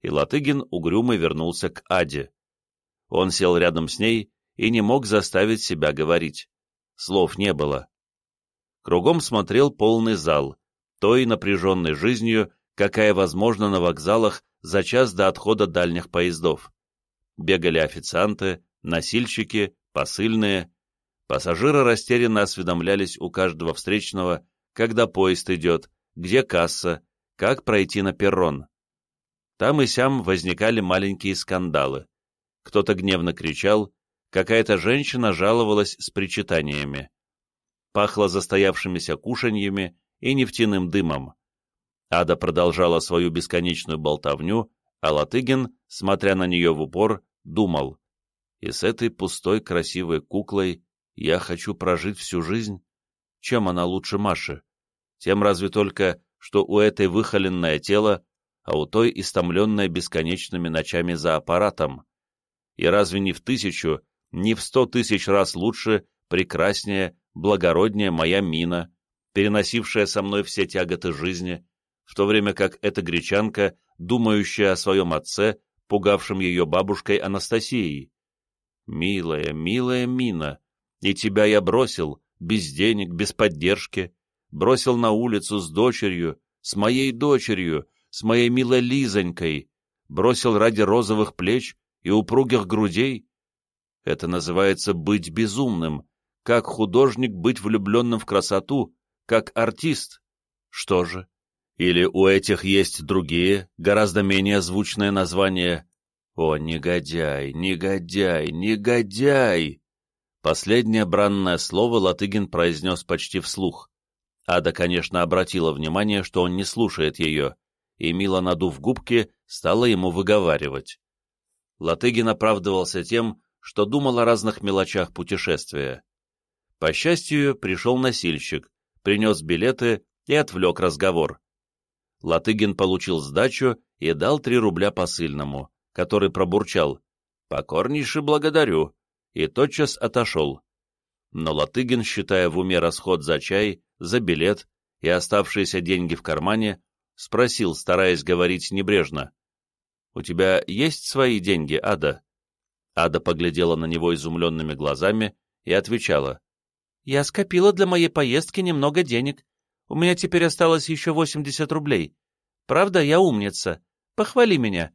И Латыгин угрюмо вернулся к Аде. Он сел рядом с ней и не мог заставить себя говорить. Слов не было. Кругом смотрел полный зал, той напряженной жизнью, какая возможна на вокзалах за час до отхода дальних поездов. Бегали официанты, носильщики, посыльные. Пассажиры растерянно осведомлялись у каждого встречного, когда поезд идет, где касса, как пройти на перрон. Там и сям возникали маленькие скандалы. Кто-то гневно кричал, какая-то женщина жаловалась с причитаниями. Пахло застоявшимися кушаньями и нефтяным дымом. Ада продолжала свою бесконечную болтовню, а Латыгин, смотря на нее в упор, думал, «И с этой пустой красивой куклой я хочу прожить всю жизнь? Чем она лучше Маши? Тем разве только, что у этой выхоленное тело, а у той истомленное бесконечными ночами за аппаратом. И разве не в тысячу, не в сто тысяч раз лучше, прекраснее, благороднее моя мина, переносившая со мной все тяготы жизни, в то время как эта гречанка, думающая о своем отце, пугавшем ее бабушкой Анастасией. «Милая, милая Мина, и тебя я бросил, без денег, без поддержки, бросил на улицу с дочерью, с моей дочерью, с моей милой Лизонькой, бросил ради розовых плеч и упругих грудей. Это называется быть безумным, как художник быть влюбленным в красоту, как артист. Что же? Или у этих есть другие, гораздо менее звучные названия? О, негодяй, негодяй, негодяй! Последнее бранное слово Латыгин произнес почти вслух. Ада, конечно, обратила внимание, что он не слушает ее, и, мило надув губки, стала ему выговаривать. Латыгин оправдывался тем, что думал о разных мелочах путешествия. По счастью, пришел носильщик, принес билеты и отвлек разговор. Латыгин получил сдачу и дал три рубля посыльному, который пробурчал «Покорнейше благодарю» и тотчас отошел. Но Латыгин, считая в уме расход за чай, за билет и оставшиеся деньги в кармане, спросил, стараясь говорить небрежно. «У тебя есть свои деньги, Ада?» Ада поглядела на него изумленными глазами и отвечала. «Я скопила для моей поездки немного денег. У меня теперь осталось еще 80 рублей. Правда, я умница. Похвали меня.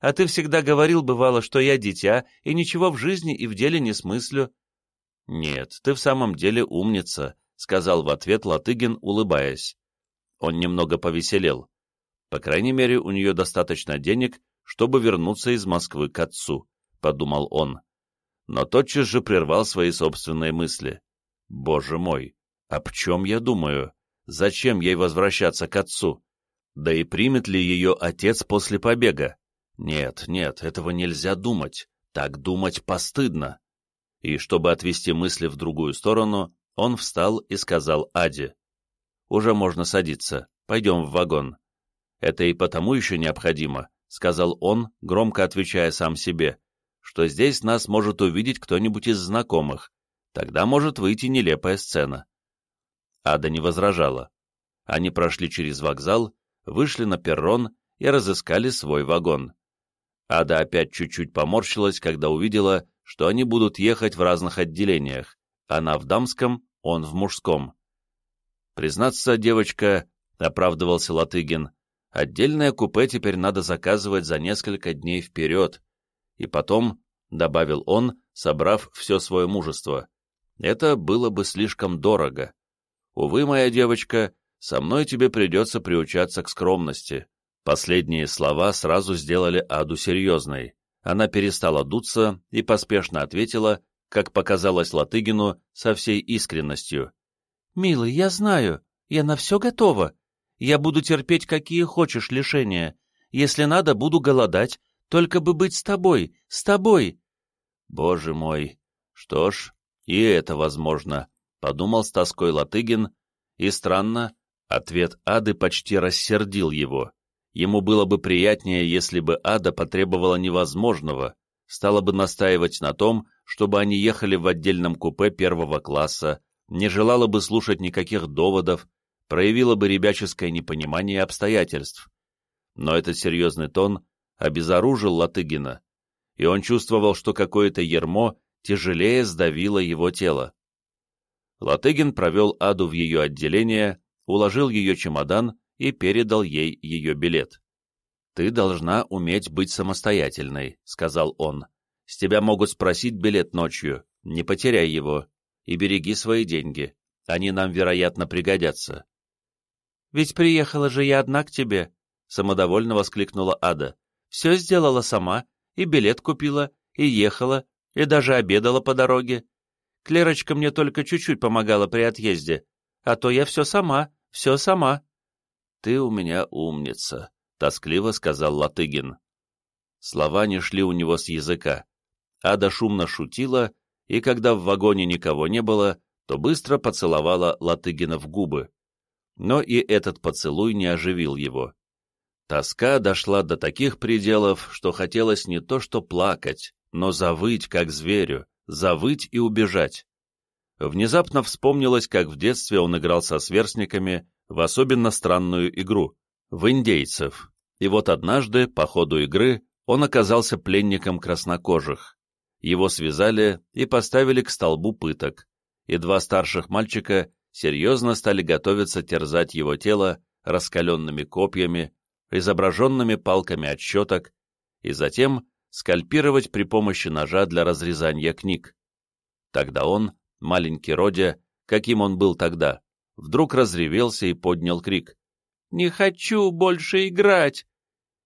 А ты всегда говорил, бывало, что я дитя и ничего в жизни и в деле не смыслю». «Нет, ты в самом деле умница», — сказал в ответ Латыгин, улыбаясь. Он немного повеселел. По крайней мере, у нее достаточно денег, чтобы вернуться из Москвы к отцу, — подумал он. Но тотчас же прервал свои собственные мысли. Боже мой, об чем я думаю? Зачем ей возвращаться к отцу? Да и примет ли ее отец после побега? Нет, нет, этого нельзя думать. Так думать постыдно. И чтобы отвести мысли в другую сторону, он встал и сказал Аде. «Уже можно садиться. Пойдем в вагон». «Это и потому еще необходимо», — сказал он, громко отвечая сам себе, «что здесь нас может увидеть кто-нибудь из знакомых. Тогда может выйти нелепая сцена». Ада не возражала. Они прошли через вокзал, вышли на перрон и разыскали свой вагон. Ада опять чуть-чуть поморщилась, когда увидела, что они будут ехать в разных отделениях, она в дамском, он в мужском. Признаться, девочка, — оправдывался Латыгин, — отдельное купе теперь надо заказывать за несколько дней вперед. И потом, — добавил он, собрав все свое мужество, — это было бы слишком дорого. Увы, моя девочка, со мной тебе придется приучаться к скромности. Последние слова сразу сделали Аду серьезной. Она перестала дуться и поспешно ответила, как показалось Латыгину, со всей искренностью. «Милый, я знаю, я на все готова. Я буду терпеть какие хочешь лишения. Если надо, буду голодать, только бы быть с тобой, с тобой». «Боже мой! Что ж, и это возможно», — подумал с тоской Латыгин, и странно, ответ Ады почти рассердил его. Ему было бы приятнее, если бы Ада потребовала невозможного, стала бы настаивать на том, чтобы они ехали в отдельном купе первого класса, не желала бы слушать никаких доводов, проявила бы ребяческое непонимание обстоятельств. Но этот серьезный тон обезоружил Латыгина, и он чувствовал, что какое-то ермо тяжелее сдавило его тело. Латыгин провел Аду в ее отделение, уложил ее чемодан и передал ей ее билет. «Ты должна уметь быть самостоятельной», — сказал он. «С тебя могут спросить билет ночью, не потеряй его, и береги свои деньги, они нам, вероятно, пригодятся». «Ведь приехала же я одна к тебе», — самодовольно воскликнула Ада. «Все сделала сама, и билет купила, и ехала, и даже обедала по дороге. Клерочка мне только чуть-чуть помогала при отъезде, а то я все сама, все сама». «Ты у меня умница», — тоскливо сказал Латыгин. Слова не шли у него с языка. Ада шумно шутила, и когда в вагоне никого не было, то быстро поцеловала Латыгина в губы. Но и этот поцелуй не оживил его. Тоска дошла до таких пределов, что хотелось не то что плакать, но завыть, как зверю, завыть и убежать. Внезапно вспомнилось, как в детстве он играл со сверстниками в особенно странную игру — в индейцев. И вот однажды, по ходу игры, он оказался пленником краснокожих. Его связали и поставили к столбу пыток, и два старших мальчика серьезно стали готовиться терзать его тело раскаленными копьями, изображенными палками от щеток, и затем скальпировать при помощи ножа для разрезания книг. Тогда он, маленький Родя, каким он был тогда, вдруг разревелся и поднял крик. «Не хочу больше играть!»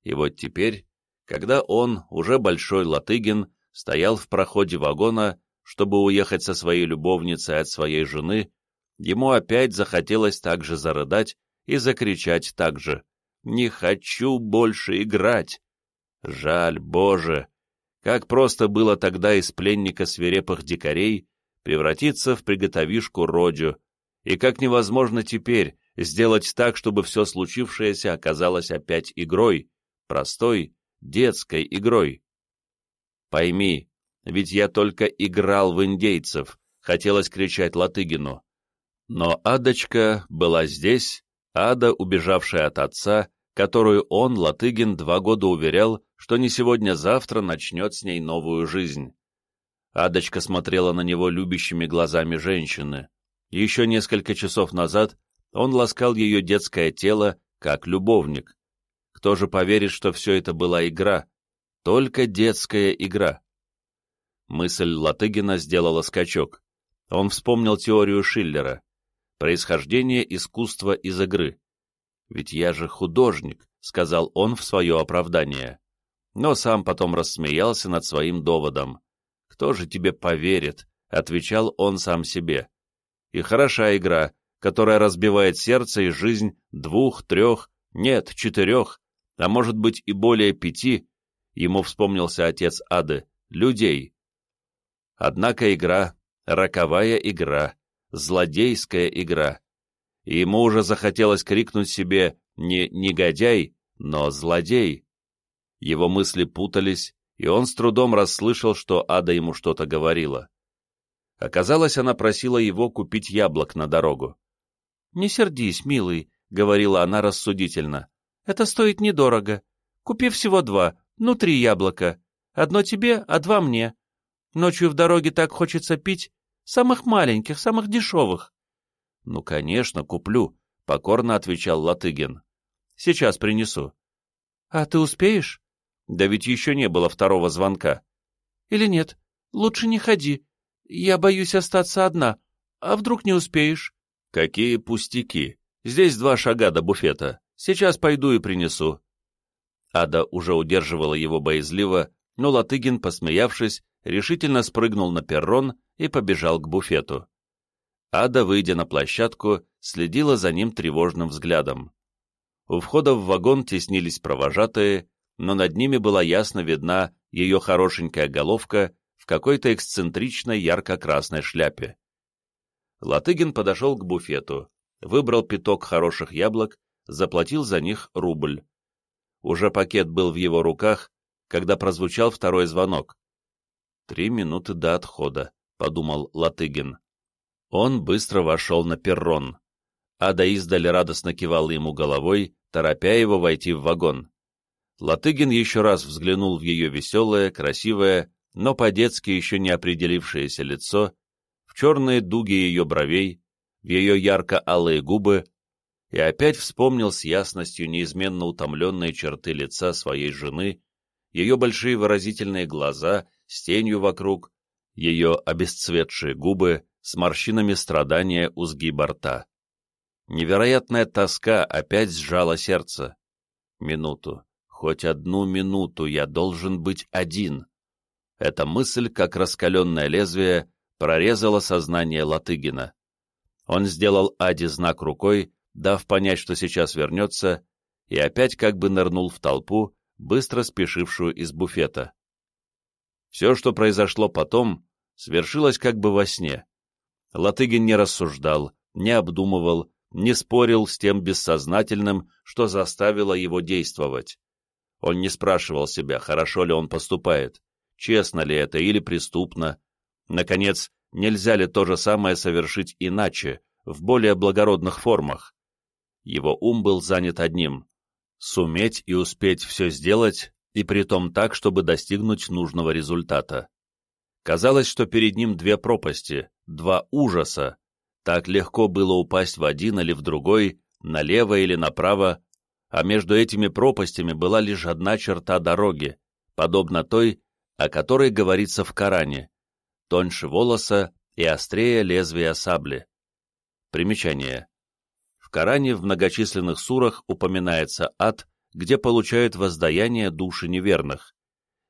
И вот теперь, когда он, уже большой Латыгин, стоял в проходе вагона, чтобы уехать со своей любовницей от своей жены, ему опять захотелось также зарыдать и закричать так же. «Не хочу больше играть!» Жаль, Боже! Как просто было тогда из пленника свирепых дикарей превратиться в приготовишку Родю, и как невозможно теперь сделать так, чтобы все случившееся оказалось опять игрой, простой, детской игрой. Пойми, ведь я только играл в индейцев, хотелось кричать Латыгину. Но Адочка была здесь, Ада, убежавшая от отца, которую он, Латыгин, два года уверял, что не сегодня-завтра начнет с ней новую жизнь. Адочка смотрела на него любящими глазами женщины. Еще несколько часов назад он ласкал ее детское тело, как любовник. Кто же поверит, что все это была игра? Только детская игра. Мысль Латыгина сделала скачок. Он вспомнил теорию Шиллера. Происхождение искусства из игры. «Ведь я же художник», — сказал он в свое оправдание. Но сам потом рассмеялся над своим доводом. «Кто же тебе поверит?» — отвечал он сам себе и хороша игра, которая разбивает сердце и жизнь двух, трех, нет, четырех, а может быть и более пяти, ему вспомнился отец Ады, людей. Однако игра, роковая игра, злодейская игра. И ему уже захотелось крикнуть себе не «негодяй», но «злодей». Его мысли путались, и он с трудом расслышал, что Ада ему что-то говорила. Оказалось, она просила его купить яблок на дорогу. «Не сердись, милый», — говорила она рассудительно. «Это стоит недорого. Купи всего два, ну три яблока. Одно тебе, а два мне. Ночью в дороге так хочется пить. Самых маленьких, самых дешевых». «Ну, конечно, куплю», — покорно отвечал Латыгин. «Сейчас принесу». «А ты успеешь?» «Да ведь еще не было второго звонка». «Или нет? Лучше не ходи. «Я боюсь остаться одна. А вдруг не успеешь?» «Какие пустяки! Здесь два шага до буфета. Сейчас пойду и принесу». Ада уже удерживала его боязливо, но Латыгин, посмеявшись, решительно спрыгнул на перрон и побежал к буфету. Ада, выйдя на площадку, следила за ним тревожным взглядом. У входа в вагон теснились провожатые, но над ними была ясно видна ее хорошенькая головка какой-то эксцентричной ярко-красной шляпе. Латыгин подошел к буфету, выбрал пяток хороших яблок, заплатил за них рубль. Уже пакет был в его руках, когда прозвучал второй звонок. «Три минуты до отхода», — подумал Латыгин. Он быстро вошел на перрон. Ада издали радостно кивала ему головой, торопя его войти в вагон. Латыгин еще раз взглянул в ее веселое, красивое, но по-детски еще не определившееся лицо, в черные дуги ее бровей, в ее ярко-алые губы, и опять вспомнил с ясностью неизменно утомленные черты лица своей жены, ее большие выразительные глаза с тенью вокруг, ее обесцветшие губы с морщинами страдания у сгиба рта. Невероятная тоска опять сжала сердце. Минуту, хоть одну минуту я должен быть один. Эта мысль, как раскаленное лезвие, прорезала сознание Латыгина. Он сделал Аде знак рукой, дав понять, что сейчас вернется, и опять как бы нырнул в толпу, быстро спешившую из буфета. Все, что произошло потом, свершилось как бы во сне. Латыгин не рассуждал, не обдумывал, не спорил с тем бессознательным, что заставило его действовать. Он не спрашивал себя, хорошо ли он поступает, честно ли это или преступно. Наконец, нельзя ли то же самое совершить иначе, в более благородных формах. Его ум был занят одним — суметь и успеть все сделать, и притом так, чтобы достигнуть нужного результата. Казалось, что перед ним две пропасти, два ужаса. Так легко было упасть в один или в другой, налево или направо, а между этими пропастями была лишь одна черта дороги, подобно той, о которой говорится в Коране, тоньше волоса и острее лезвия сабли. Примечание. В Коране в многочисленных сурах упоминается ад, где получают воздаяние души неверных.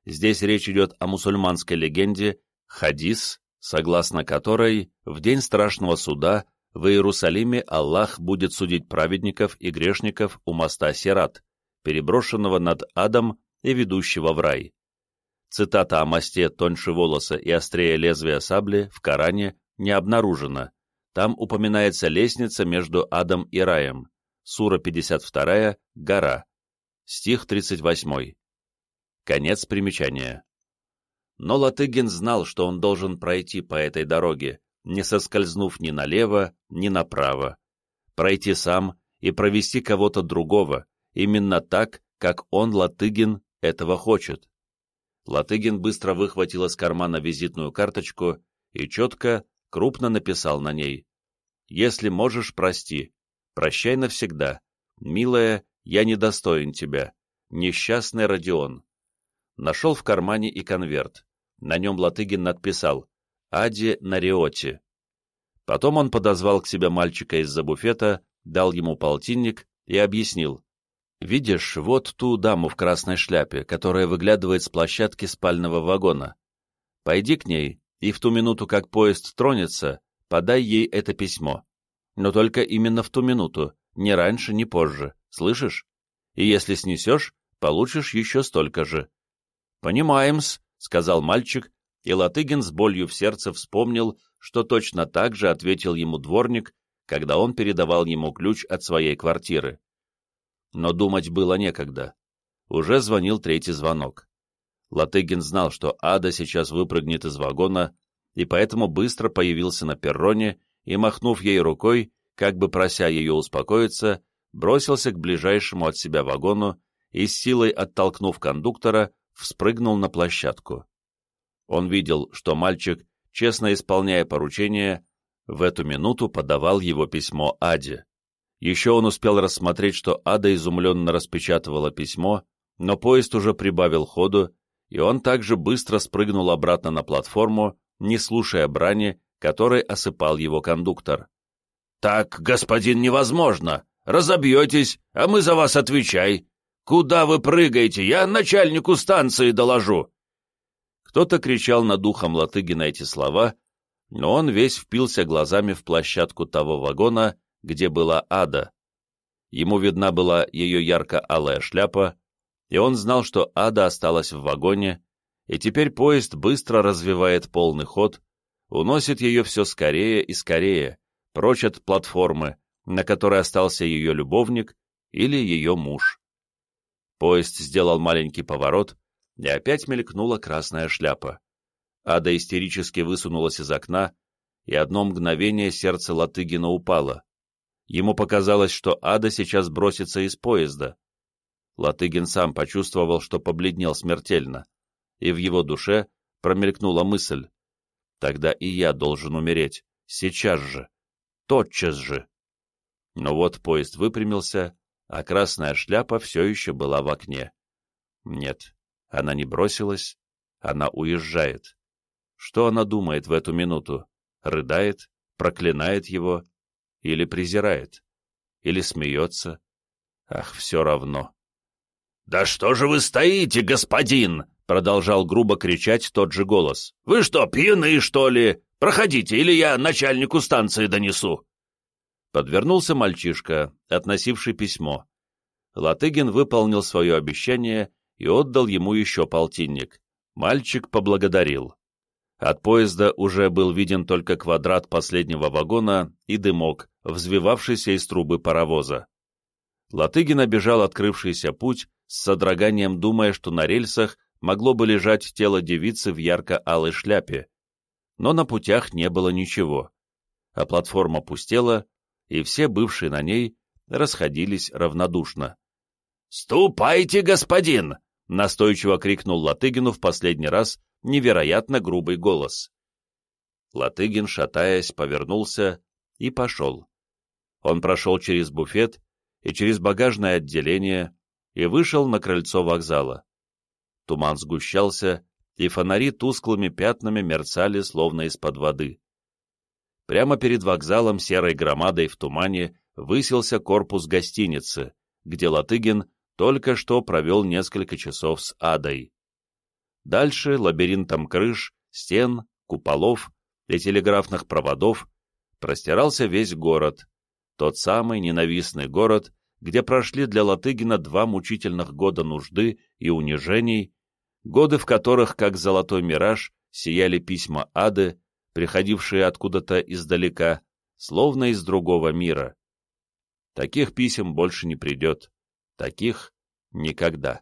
Здесь речь идет о мусульманской легенде хадис, согласно которой в день страшного суда в Иерусалиме Аллах будет судить праведников и грешников у моста Сират, переброшенного над адом и ведущего в рай. Цитата о мосте тоньше волоса и острее лезвия сабли в Коране не обнаружена, там упоминается лестница между адом и раем. Сура 52, гора. Стих 38. Конец примечания. Но Латыгин знал, что он должен пройти по этой дороге, не соскользнув ни налево, ни направо. Пройти сам и провести кого-то другого, именно так, как он, Латыгин, этого хочет. Латыгин быстро выхватил из кармана визитную карточку и четко, крупно написал на ней если можешь, прости. Прощай навсегда. Милая, я недостоин тебя. Несчастный Родион. Нашел в кармане и конверт. На нем Латыгин надписал «Ади Нариоти». Потом он подозвал к себе мальчика из-за буфета, дал ему полтинник и объяснил. «Видишь, вот ту даму в красной шляпе, которая выглядывает с площадки спального вагона. Пойди к ней, и в ту минуту, как поезд тронется, подай ей это письмо. Но только именно в ту минуту, ни раньше, ни позже, слышишь? И если снесешь, получишь еще столько же. «Понимаем-с», — сказал мальчик, и Латыгин с болью в сердце вспомнил, что точно так же ответил ему дворник, когда он передавал ему ключ от своей квартиры. Но думать было некогда. Уже звонил третий звонок. Латыгин знал, что Ада сейчас выпрыгнет из вагона, и поэтому быстро появился на перроне и, махнув ей рукой, как бы прося ее успокоиться, бросился к ближайшему от себя вагону и, с силой оттолкнув кондуктора, вспрыгнул на площадку. Он видел, что мальчик, честно исполняя поручение, в эту минуту подавал его письмо Аде. Еще он успел рассмотреть, что Ада изумленно распечатывала письмо, но поезд уже прибавил ходу, и он также быстро спрыгнул обратно на платформу, не слушая брани, которой осыпал его кондуктор. «Так, господин, невозможно! Разобьетесь, а мы за вас отвечай! Куда вы прыгаете? Я начальнику станции доложу!» Кто-то кричал над ухом Латыгина эти слова, но он весь впился глазами в площадку того вагона, где была ада. Ему видна была ее ярко-алая шляпа, и он знал, что ада осталась в вагоне, и теперь поезд быстро развивает полный ход, уносит ее все скорее и скорее, прочь от платформы, на которой остался ее любовник или ее муж. Поезд сделал маленький поворот, и опять мелькнула красная шляпа. Ада истерически высунулась из окна, и одно мгновение сердце Латыгина упало. Ему показалось, что Ада сейчас бросится из поезда. Латыгин сам почувствовал, что побледнел смертельно, и в его душе промелькнула мысль. Тогда и я должен умереть, сейчас же, тотчас же. Но вот поезд выпрямился, а красная шляпа все еще была в окне. Нет, она не бросилась, она уезжает. Что она думает в эту минуту? Рыдает, проклинает его или презирает? Или смеется? Ах, все равно. «Да что же вы стоите, господин?» — продолжал грубо кричать тот же голос. «Вы что, пьяны, что ли? Проходите, или я начальнику станции донесу». Подвернулся мальчишка, относивший письмо. Латыгин выполнил свое обещание и отдал ему еще полтинник. Мальчик поблагодарил. От поезда уже был виден только квадрат последнего вагона и дымок, взвивавшийся из трубы паровоза. Латыгин обежал открывшийся путь, с содроганием думая, что на рельсах могло бы лежать тело девицы в ярко-алой шляпе. Но на путях не было ничего, а платформа пустела, и все бывшие на ней расходились равнодушно. «Ступайте, господин!» — настойчиво крикнул Латыгину в последний раз невероятно грубый голос. Латыгин, шатаясь, повернулся и пошел. Он прошел через буфет и через багажное отделение, и вышел на крыльцо вокзала. Туман сгущался, и фонари тусклыми пятнами мерцали, словно из-под воды. Прямо перед вокзалом серой громадой в тумане высился корпус гостиницы, где Латыгин только что провел несколько часов с адой. Дальше лабиринтом крыш, стен, куполов и телеграфных проводов простирался весь город, тот самый ненавистный город, где прошли для Латыгина два мучительных года нужды и унижений, годы, в которых, как золотой мираж, сияли письма ады, приходившие откуда-то издалека, словно из другого мира. Таких писем больше не придет, таких никогда.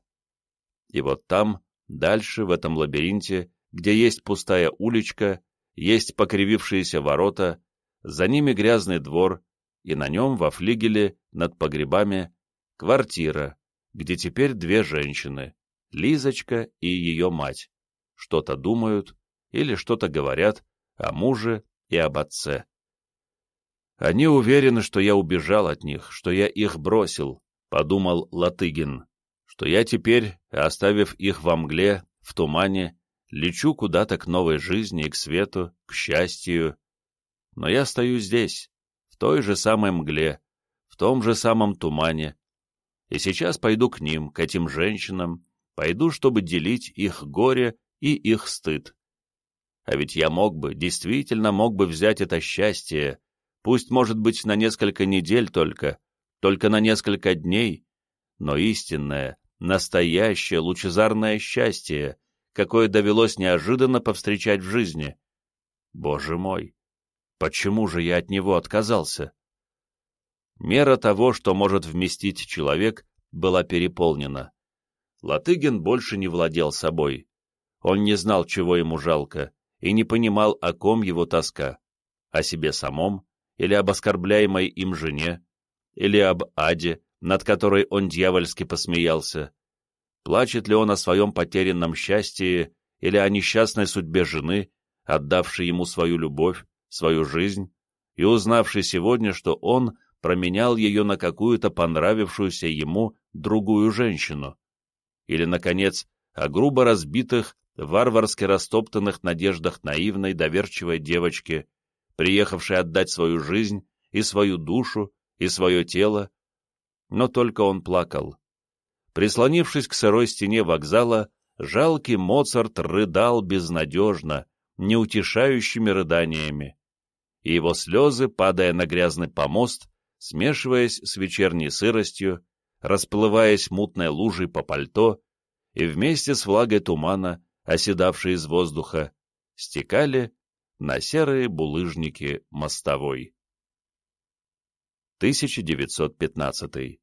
И вот там, дальше, в этом лабиринте, где есть пустая уличка, есть покривившиеся ворота, за ними грязный двор, и на нем во флигеле над погребами квартира, где теперь две женщины, Лизочка и ее мать, что-то думают или что-то говорят о муже и об отце. Они уверены, что я убежал от них, что я их бросил, подумал Латыгин, что я теперь, оставив их во мгле, в тумане, лечу куда-то к новой жизни и к свету, к счастью. Но я стою здесь, той же самой мгле, в том же самом тумане. И сейчас пойду к ним, к этим женщинам, пойду, чтобы делить их горе и их стыд. А ведь я мог бы, действительно мог бы взять это счастье, пусть, может быть, на несколько недель только, только на несколько дней, но истинное, настоящее, лучезарное счастье, какое довелось неожиданно повстречать в жизни. Боже мой! Почему же я от него отказался? Мера того, что может вместить человек, была переполнена. Латыгин больше не владел собой. Он не знал, чего ему жалко, и не понимал, о ком его тоска. О себе самом, или об оскорбляемой им жене, или об аде, над которой он дьявольски посмеялся. Плачет ли он о своем потерянном счастье или о несчастной судьбе жены, отдавшей ему свою любовь, свою жизнь, и узнавший сегодня, что он променял ее на какую-то понравившуюся ему другую женщину. Или, наконец, о грубо разбитых, варварски растоптанных надеждах наивной, доверчивой девочки, приехавшей отдать свою жизнь и свою душу, и свое тело. Но только он плакал. Прислонившись к сырой стене вокзала, жалкий Моцарт рыдал безнадежно, неутешающими рыданиями, и его слезы, падая на грязный помост, смешиваясь с вечерней сыростью, расплываясь мутной лужей по пальто и вместе с влагой тумана, оседавшей из воздуха, стекали на серые булыжники мостовой. 1915